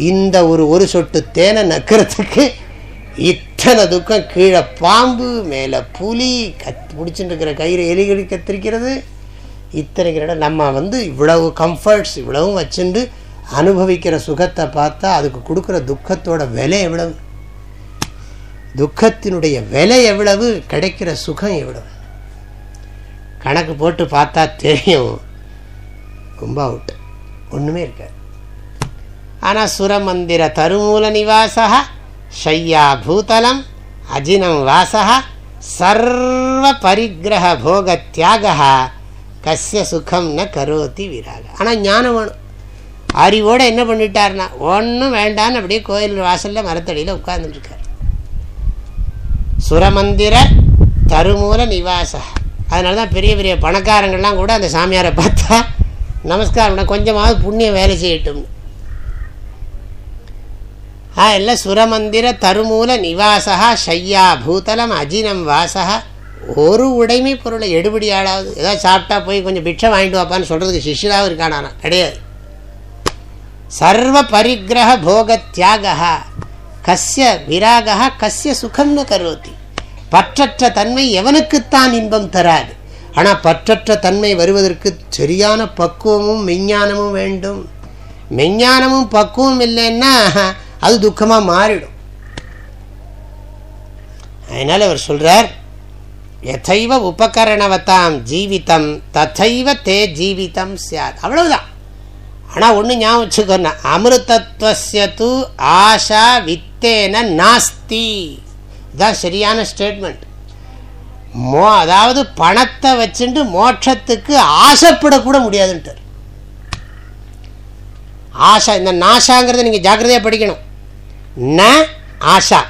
இந்த ஒரு ஒரு சொட்டு தேனை நக்கிறதுக்கு இத்தனை துக்கம். கீழே பாம்பு மேலே புலி கத் பிடிச்சிட்டு இருக்கிற கயிறு எலிகடி திரிக்கிறது இத்தனை இடம் நம்ம வந்து இவ்வளவு கம்ஃபர்ட்ஸ் இவ்வளவும் வச்சுட்டு அனுபவிக்கிற சுகத்தை பார்த்தா அதுக்கு கொடுக்குற துக்கத்தோட விலை எவ்வளவு? துக்கத்தினுடைய விலை எவ்வளவு? கிடைக்கிற சுகம் எவ்வளவு? கணக்கு போட்டு பார்த்தா தெரியும். ரொம்ப அவுட் ஒன்றுமே இருக்காது. ஆனால் சுரமந்திர தருமூல நிவாசா ஷையா பூதலம் அஜினம் வாசா சர்வ பரிகிரக போக தியாக கசிய சுகம் ந கரோதி விராக. ஆனால் ஞானம் வேணும் அறிவோடு என்ன பண்ணிட்டாருன்னா ஒன்றும் வேண்டான்னு அப்படியே கோயில் வாசலில் மரத்தடியில் உட்கார்ந்துட்டுருக்கார். சுரமந்திர தருமூல நிவாச. அதனால தான் பெரிய பெரிய பணக்காரங்கள்லாம் கூட அந்த சாமியாரை பார்த்தா நமஸ்காரம் கொஞ்சமாவது புண்ணியம் வேலை செய்யட்டும். ஆ இல்லை சுரமந்திர தருமூல நிவாசா ஷையா பூதலம் அஜினம் வாசா ஒரு உடைமை பொருளை எடுபடி ஆளாவது. ஏதாவது சாப்பிட்டா போய் கொஞ்சம் பிட்சை வாங்கிட்டு வாப்பான்னு சொல்கிறதுக்கு சிஷ்யராகவும் இருக்கானா கிடையாது. சர்வ பரிகிரக போக தியாகா கஸ்ய விராகா கஸ்ய சுகம்னு கருவத்தி பற்றற்ற தன்மை எவனுக்குத்தான் இன்பம் தராது. ஆனால் பற்றற்ற தன்மை வருவதற்கு சரியான பக்குவமும் மெஞ்ஞானமும் வேண்டும். மெஞ்ஞானமும் பக்குவம் இல்லைன்னா அது துக்கமாக மாறிடும். அதனால் அவர் சொல்கிறார் எதைவ உபகரணவத்தாம் ஜீவிதம் ததைவ தே ஜீவிதம் சாத். அவ்வளவுதான். ஆனால் ஒன்று ஞாபகம் வச்சுக்கணும் அமிர்தத்வசிய தூ ஆஷா வித்தேன நாஸ்தி. இதுதான் சரியான ஸ்டேட்மெண்ட் மோ அதாவது பணத்தை வச்சுட்டு மோட்சத்துக்கு ஆசைப்படக்கூட முடியாதுன்ட்டு ஆஷா இந்த நாஷாங்கிறத நீங்கள் ஜாக்கிரதையாக படிக்கணும். ந ஆஷா.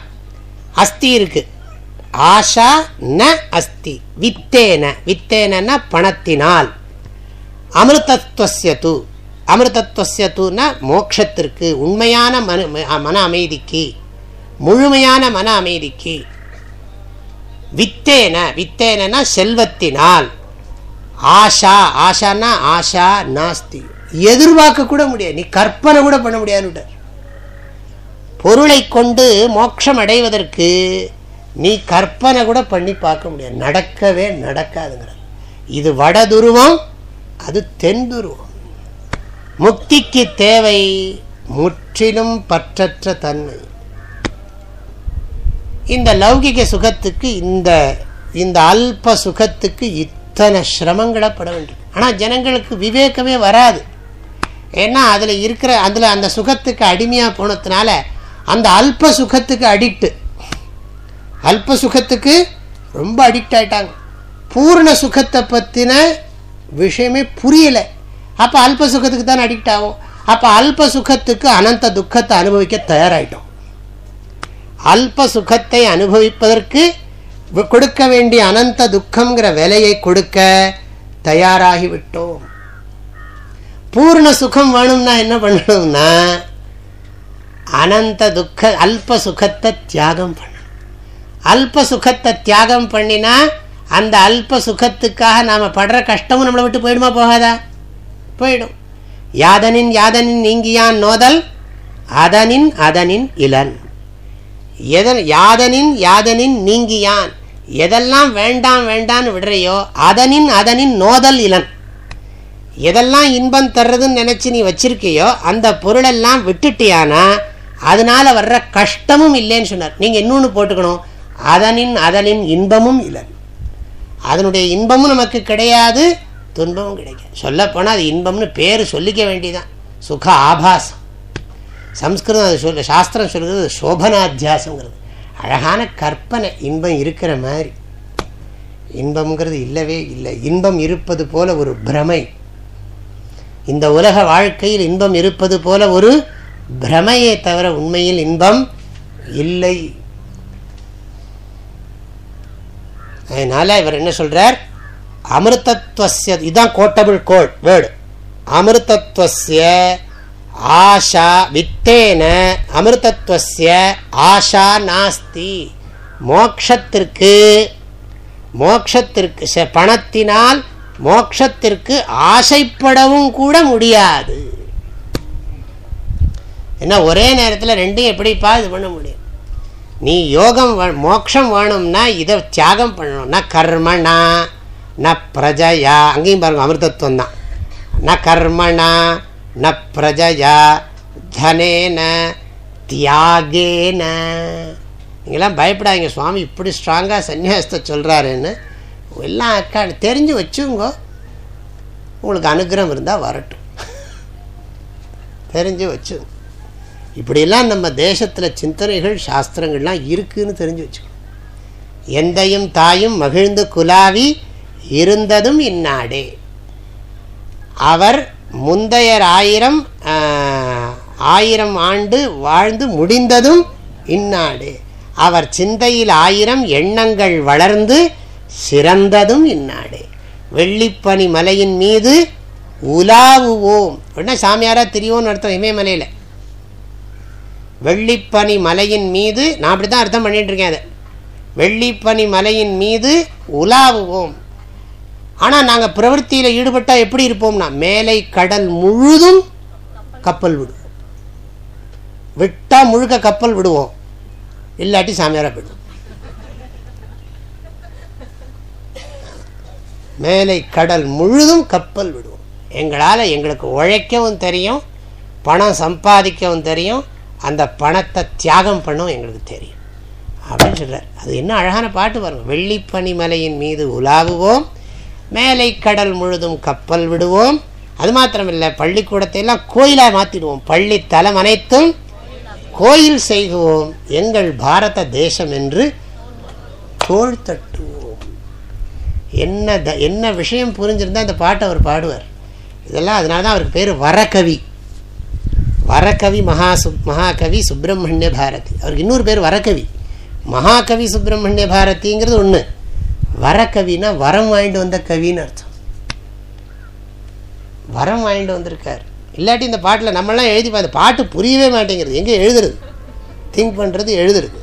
அஸ்தி இருக்குது ஆஷா ந அஸ்தி. வித்தேன. வித்தேன பணத்தினால். அமிர்தத்வசிய தூ அமிர்தத்வசிய தூன்னா மோட்சத்திற்கு உண்மையான மன மன அமைதிக்கு. முழுமையான மன அமைதிக்கு. வித்தேன. வித்தேனா செல்வத்தினால். ஆஷா ஆஷான்னா ஆஷா நாஸ்தி. எதிர்பார்க்க கூட முடியாது. நீ கற்பனை கூட பண்ண முடியாது பொருளை கொண்டு மோட்சம் அடைவதற்கு நீ கற்பனை கூட பண்ணி பார்க்க முடியாது. நடக்கவே நடக்காதுங்கிற இது வட துருவம் அது தென் துருவம் முக்திக்கு தேவை முற்றிலும் பற்றற்ற தன்மை. இந்த லௌகிக சுகத்துக்கு இந்த இந்த அல்ப சுகத்துக்கு இத்தனை சிரமங்களை பட வேண்டும் ஆனால் ஜனங்களுக்கு விவேகமே வராது. ஏன்னா அதில் இருக்கிற அதில் அந்த சுகத்துக்கு அடிமையாக போனதுனால அந்த அல்ப சுகத்துக்கு அடிக்ட்டு. அல்ப சுகத்துக்கு ரொம்ப அடிக்ட் ஆயிட்டாங்க. பூர்ண சுகத்தை பற்றின விஷயமே புரியலை. அப்போ அல்ப சுகத்துக்கு தான் அடிக்ட் ஆகும் அப்போ அல்ப சுகத்துக்கு அனந்த துக்கத்தை அனுபவிக்க தயாராகிட்டோம் அல்ப சுகத்தை அனுபவிப்பதற்கு கொடுக்க வேண்டிய அனந்த துக்கங்கிற விலையை கொடுக்க தயாராகிவிட்டோம் பூர்ண சுகம் வேணும்னா என்ன பண்ணணும்னா அனந்த துக்க அல்ப சுகத்தை தியாகம் பண்ணணும். அல்ப சுகத்தை தியாகம் பண்ணினா அந்த அல்ப சுகத்துக்காக நாம் படுற கஷ்டமும் நம்மளை விட்டு போயிடுமா போகாதா? போயிடும். யாதனின் யாதனின் நீங்கியான் நோதல் அதனின் அதனின் இளன். எதன் யாதனின் யாதனின் நீங்கியான் எதெல்லாம் வேண்டாம் வேண்டான்னு விடுறையோ அதனின் அதனின் நோதல் இளன். எதெல்லாம் இன்பம் தர்றதுன்னு நினச்சி நீ வச்சிருக்கியோ அந்த பொருளெல்லாம் விட்டுட்டியானா அதனால வர்ற கஷ்டமும் இல்லைன்னு சொன்னார். நீங்கள் இன்னொன்று போட்டுக்கணும். அதனின் அதனின் இன்பமும் இல்லை அதனுடைய இன்பமும் நமக்கு கிடையாது துன்பமும் கிடைக்காது. சொல்லப்போனால் அது இன்பம்னு பேர் சொல்லிக்க வேண்டியதான் சுக ஆபாசம். சம்ஸ்கிருதம் அது சொல்ல சாஸ்திரம் சொல்கிறது சோபனாத்தியாசங்கிறது அழகான கற்பனை இன்பம் இருக்கிற மாதிரி. இன்பம்ங்கிறது இல்லவே இல்லை. இன்பம் இருப்பது போல ஒரு பிரமை. இந்த உலக வாழ்க்கையில் இன்பம் இருப்பது போல ஒரு பிரமையே தவிர உண்மையில் இன்பம் இல்லை. அதனால இவர் என்ன சொல்றார்? அமிர்தத்வசிய இதுதான் கோட்டபிள் கோட் வேர்டு அமிர்தத்வசிய ஆஷா வித்தேன அமிர்தத்வசிய ஆஷா நாஸ்தி. மோக்ஷத்திற்கு மோக்ஷத்திற்கு பணத்தினால் மோக்ஷத்திற்கு ஆசைப்படவும் கூட முடியாது. ஏன்னா ஒரே நேரத்தில் ரெண்டையும் எப்படிப்பா இது பண்ண முடியும்? நீ யோகம் மோட்சம் வேணும்னா இதை தியாகம் பண்ணணும்னா கர்மணா ந பிரஜயா. அங்கேயும் பாருங்க அமிர்தத்துவம் தான். ந கர்மணா ந பிரஜயா. தனேன தியாகேன. நீங்களாம் பயப்படாதீங்க. சுவாமி இப்படி ஸ்ட்ராங்காக சன்னியாசத்தை சொல்கிறாருன்னு எல்லாம் அக்கா தெரிஞ்சு வச்சுங்கோ. உங்களுக்கு அனுகிரகம் இருந்தால் வரட்டும். தெரிஞ்சு வச்சுங்க. இப்படியெல்லாம் நம்ம தேசத்தில் சிந்தனைகள் சாஸ்திரங்கள்லாம் இருக்குதுன்னு தெரிஞ்சு வச்சுக்கணும். எந்தையும் தாயும் மகிழ்ந்து குலாவி இருந்ததும் இந்நாடே. அவர் முந்தையர் ஆயிரம் ஆயிரம் ஆண்டு வாழ்ந்து முடிந்ததும் இந்நாடு. அவர் சிந்தையில் ஆயிரம் எண்ணங்கள் வளர்ந்து சிறந்ததும் இந்நாடு. வெள்ளிப்பனி மலையின் மீது உலாவுவோம். அப்படின்னா சாமியாராக தெரியும்னு அர்த்தம் இமயமலையில். வெள்ளிப்பனி மலையின் மீது நான் அப்படி தான் அர்த்தம் பண்ணிகிட்ருக்கேன் இருக்கேன் அதை. வெள்ளிப்பனி மலையின் மீது உலாவுவோம். ஆனால் நாங்கள் பிரவருத்தியில் ஈடுபட்டால் எப்படி இருப்போம்னா மேலை கடல் முழுதும் கப்பல் விடுவோம். விட்டால் முழுக்க கப்பல் விடுவோம். இல்லாட்டி சாமியாராக போயிடுவோம். மேலை கடல் முழுதும் கப்பல் விடுவோம். எங்களால் எங்களுக்கு உழைக்கவும் தெரியும் பணம் சம்பாதிக்கவும் தெரியும் அந்த பணத்தை தியாகம் பண்ணவும் எங்களுக்கு தெரியும். அப்படின்னு சொல்கிறார் அது என்ன அழகான பாட்டு பாருங்கள் வெள்ளிப்பனி மலையின் மீது உலாவுவோம் மேலை கடல் முழுதும் கப்பல் விடுவோம். அது மாத்திரமில்லை பள்ளிக்கூடத்தை எல்லாம் கோயிலாக மாற்றிடுவோம் பள்ளி தலம் அனைத்தும் கோயில் செய்குவோம் எங்கள் பாரத தேசம் என்று தோல் தட்டுவோம். என்ன த என்ன விஷயம் புரிஞ்சிருந்தால் அந்த பாட்டை அவர் பாடுவார். இதெல்லாம் அதனால தான் அவருக்கு பேர் வரகவி. வரகவி மகா சு மகாகவி சுப்பிரமணிய பாரதி. அவருக்கு இன்னொரு பேர் வரகவி. மகாகவி சுப்பிரமணிய பாரதிங்கிறது ஒன்று வரகவினா வரம் வாங்கிட்டு வந்த கவின்னு அர்த்தம். வரம் வாங்கிட்டு வந்திருக்கார். இல்லாட்டி இந்த பாட்டில் நம்மளாம் எழுதி அந்த பாட்டு புரியவே மாட்டேங்கிறது. எங்கே எழுதுறது? திங்க் பண்ணுறது எழுதுறது.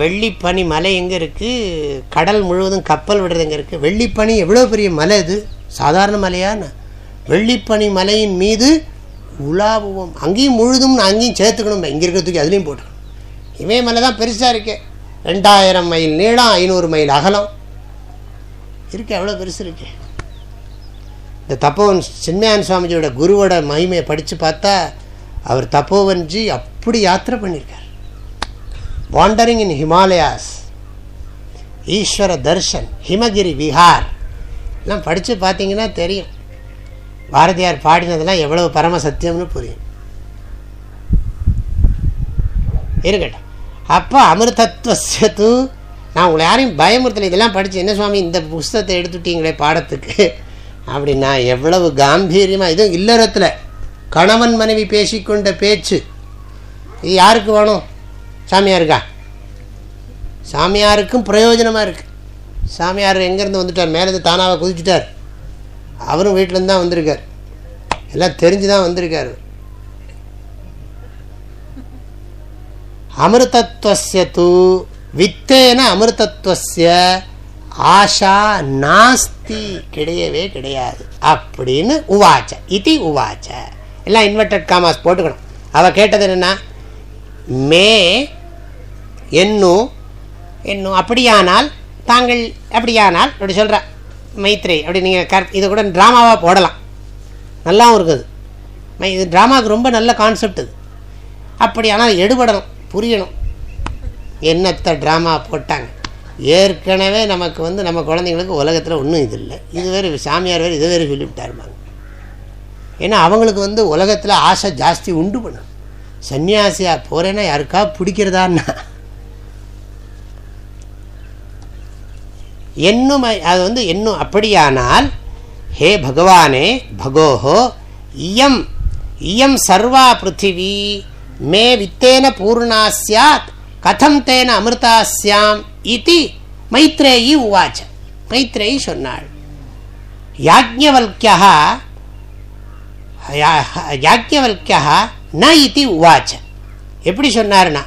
வெள்ளிப்பனி மலை எங்கே இருக்குது கடல் முழுவதும் கப்பல் விடுறது எங்கே இருக்குது வெள்ளிப்பனி எவ்வளோ பெரிய மலை இது சாதாரண மலையான்னு வெள்ளிப்பனி மலையின் மீது உலாவுவோம். அங்கேயும் முழுதும் அங்கேயும் சேர்த்துக்கணும் இங்கே இருக்கிறதுக்கு அதுலேயும் போட்டுக்கணும். இமயமலை தான் பெருசாக இருக்கு. ரெண்டாயிரம் மைல் நீளம் ஐநூறு மைல் அகலம். இருக்கு எவ்வளோ பெருசு இருக்கு. இந்த தப்போவன் சின்மயான் சுவாமிஜியோட குருவோட மகிமையை படித்து பார்த்தா அவர் தப்போவன்ஜி அப்படி யாத்திரை பண்ணியிருக்கார். வாண்டரிங் இன் ஹிமாலயாஸ் ஈஸ்வர தர்ஷன் ஹிமகிரி விஹார் எல்லாம் படித்து பார்த்தீங்கன்னா தெரியும். பாரதியார் பாடினதெல்லாம் எவ்வளவு பரம சத்தியம்னு புரியும். இருக்கட்டும் அப்போ அமிர்தத்வசத்து நான் உங்களை யாரையும் பயமுறுத்தலை இதெல்லாம் படித்து என்ன சுவாமி இந்த புஸ்தகத்தை எடுத்துட்டீங்களே பாடத்துக்கு? அப்படின்னா எவ்வளவு காம்பீரியமாக இதுவும் இல்லறத்தில் கணவன் மனைவி பேசிக்கொண்ட பேச்சு. இது யாருக்கு வேணும்? சாமியாருக்கா? சாமியாருக்கும் பிரயோஜனமாக இருக்குது சாமியார் எங்கேருந்து வந்துட்டார்? மேலேருந்து தானாக குதிச்சுட்டார்? அவரும் வீட்டிலேருந்து தான் வந்திருக்கார். எல்லாம் தெரிஞ்சு தான் வந்திருக்கார். அமிர்தத்வசிய தூ வித்தேன அமிர்தத்வசிய ஆஷா நாஸ்தி கிடையவே கிடையாது. அப்படின்னு உவாச்ச. இது உவாச்ச. எல்லாம் இன்வெர்டட் காமாஸ் போட்டுக்கணும். அவள் கேட்டது என்னென்னா மே என்னும் என்னும் அப்படியானால் தாங்கள் அப்படியானால் அப்படி சொல்கிற மைத்ரே அப்படி நீங்கள் கர் இதை கூட ட்ராமாவாக போடலாம். நல்லாவும் இருக்குது. மை இது ட்ராமாவுக்கு ரொம்ப நல்ல கான்செப்ட் இது. அப்படி ஆனால் எடுபடணும் புரியணும். என்னத்தை ட்ராமா போட்டாங்க? ஏற்கனவே நமக்கு வந்து நம்ம குழந்தைங்களுக்கு உலகத்தில் ஒன்றும் இது இல்லை. இது வேறு சாமியார் வேறு இது வேறு சொல்லிவிட்டாருமாங்க ஏன்னா அவங்களுக்கு வந்து உலகத்தில் ஆசை ஜாஸ்தி உண்டு பண்ணும் சன்னியாசியாக போகிறேன்னா யாருக்கா பிடிக்கிறதான்னா? என்னும் அது வந்து என்னும் அப்படியானால் ஹே பகவானே பகோஹோ இயம் இயம் சர்வா பிருத்திவி மே வித்தேன பூர்ணா சாத் கதம் தேன அமிர்தா இது மைத்ரேயி உவாச்ச. மைத்ரேயி சொன்னாள். யாஜ்ஞவல்கியா யாஜ்ஞவல்கியா ந இது உவாச்ச. எப்படி சொன்னார்னா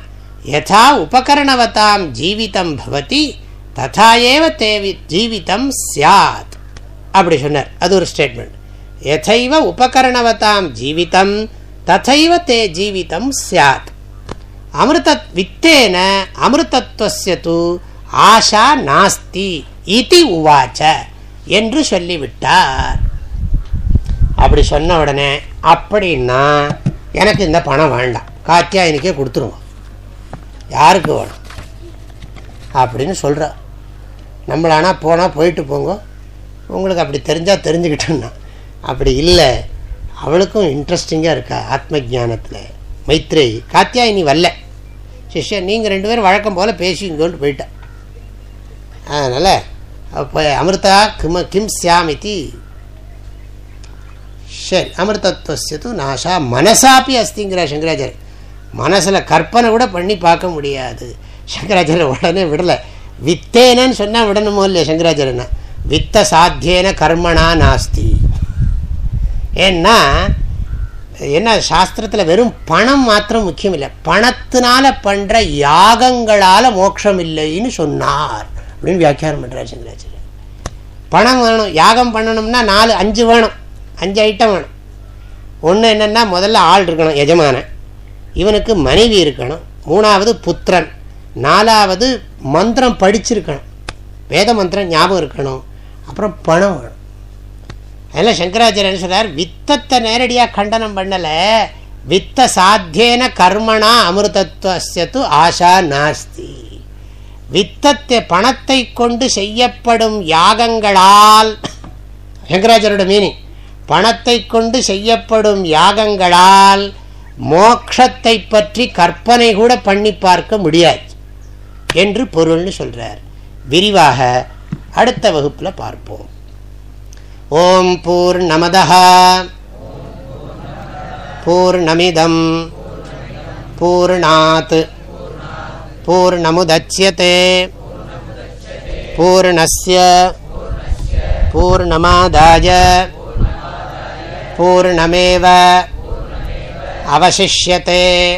யதா உபகரணவதாம் ஜீவிதம் பவதி ததா ஏவ தேவி ஜீவிதம் சியாத் அப்படி சொன்னார். அது ஒரு ஸ்டேட்மெண்ட் எதைவ உபகரணவதாம் ஜீவிதம் ததைவ தே ஜீவிதம் சியாத் அமிர்த வித்தேன அமிர்தத்வசிய தூ ஆஷா நாஸ்தி இதி உவாச்ச என்று சொல்லிவிட்டார். அப்படி சொன்ன உடனே அப்படின்னா எனக்கு இந்த பணம் வேண்டாம். காத்தியாயனிக்கே கொடுத்துருவோம் யாருக்கு வேணும்? அப்படின்னு சொல்கிறார் நம்மளானா போனால் போயிட்டு போங்க. உங்களுக்கு அப்படி தெரிஞ்சால் தெரிஞ்சுக்கிட்டோன்னா. அப்படி இல்லை. அவளுக்கும் இன்ட்ரெஸ்டிங்காக இருக்கா ஆத்ம ஜானத்தில் மைத்ரேயி காத்தியாயினி வரல. சிஷ்யன் நீங்கள் ரெண்டு பேரும் வழக்கம் போல் பேசிங்கோன்ட்டு போயிட்டேன் அதனால் அப்போ அமிர்தா கிம கிம் சியாமிதி சரி அமிர்தத்வசியது நாஷா மனசாப்பி அஸ்திங்கிற சங்கராச்சாரியர் மனசில் கற்பனை கூட பண்ணி பார்க்க முடியாது. சங்கராச்சாரியர் உடனே விடலை. வித்தேனன்னு சொன்னால் விடணுமோ இல்லையா சங்கராச்சாரியனா வித்த சாத்தியேன கர்மனா நாஸ்தி. ஏன்னா என்ன சாஸ்திரத்தில் வெறும் பணம் மாத்திரம் முக்கியம் இல்லை பணத்தினால பண்ணுற யாகங்களால் மோட்சம் இல்லைன்னு சொன்னார் அப்படின்னு வியாக்கியானம் பண்ணுறார் சங்கராச்சாரியர். பணம் வேணும் யாகம் பண்ணணும்னா நாலு அஞ்சு வேணும் அஞ்சு ஐட்டம் வேணும். ஒன்று என்னென்னா முதல்ல ஆள் இருக்கணும் எஜமானன். இவனுக்கு மனைவி இருக்கணும். மூணாவது புத்திரன். நாலாவது மந்திரம் படிச்சிருக்கணும். வேத மந்திரம் ஞாபகம் இருக்கணும். அப்புறம் பணம் வேணும். அதில் என்ன சொல்கிறார் வித்தத்தை நேரடியாக கண்டனம் பண்ணலை. வித்த சாத்தியேன கர்மணா அமிர்தத்துவத்து ஆஷா நாஸ்தி. வித்தத்தை பணத்தை கொண்டு செய்யப்படும் யாகங்களால் சங்கராச்சாரியோட மீனிங் பணத்தை கொண்டு செய்யப்படும் யாகங்களால் மோக்ஷத்தை பற்றி கற்பனை கூட பண்ணி பார்க்க முடியாது. என்று பொருள்னு சொல்கிறார் விரிவாக அடுத்த வகுப்பில் பார்ப்போம். ஓம் பூர்ணமத பூர்ணமிதம். பூர்ணாத். பூர்ணமுதட்சியதே பூர்ணஸ்ய. பூர்ணமாதாய. பூர்ணமேவ. அவசிஷத்தை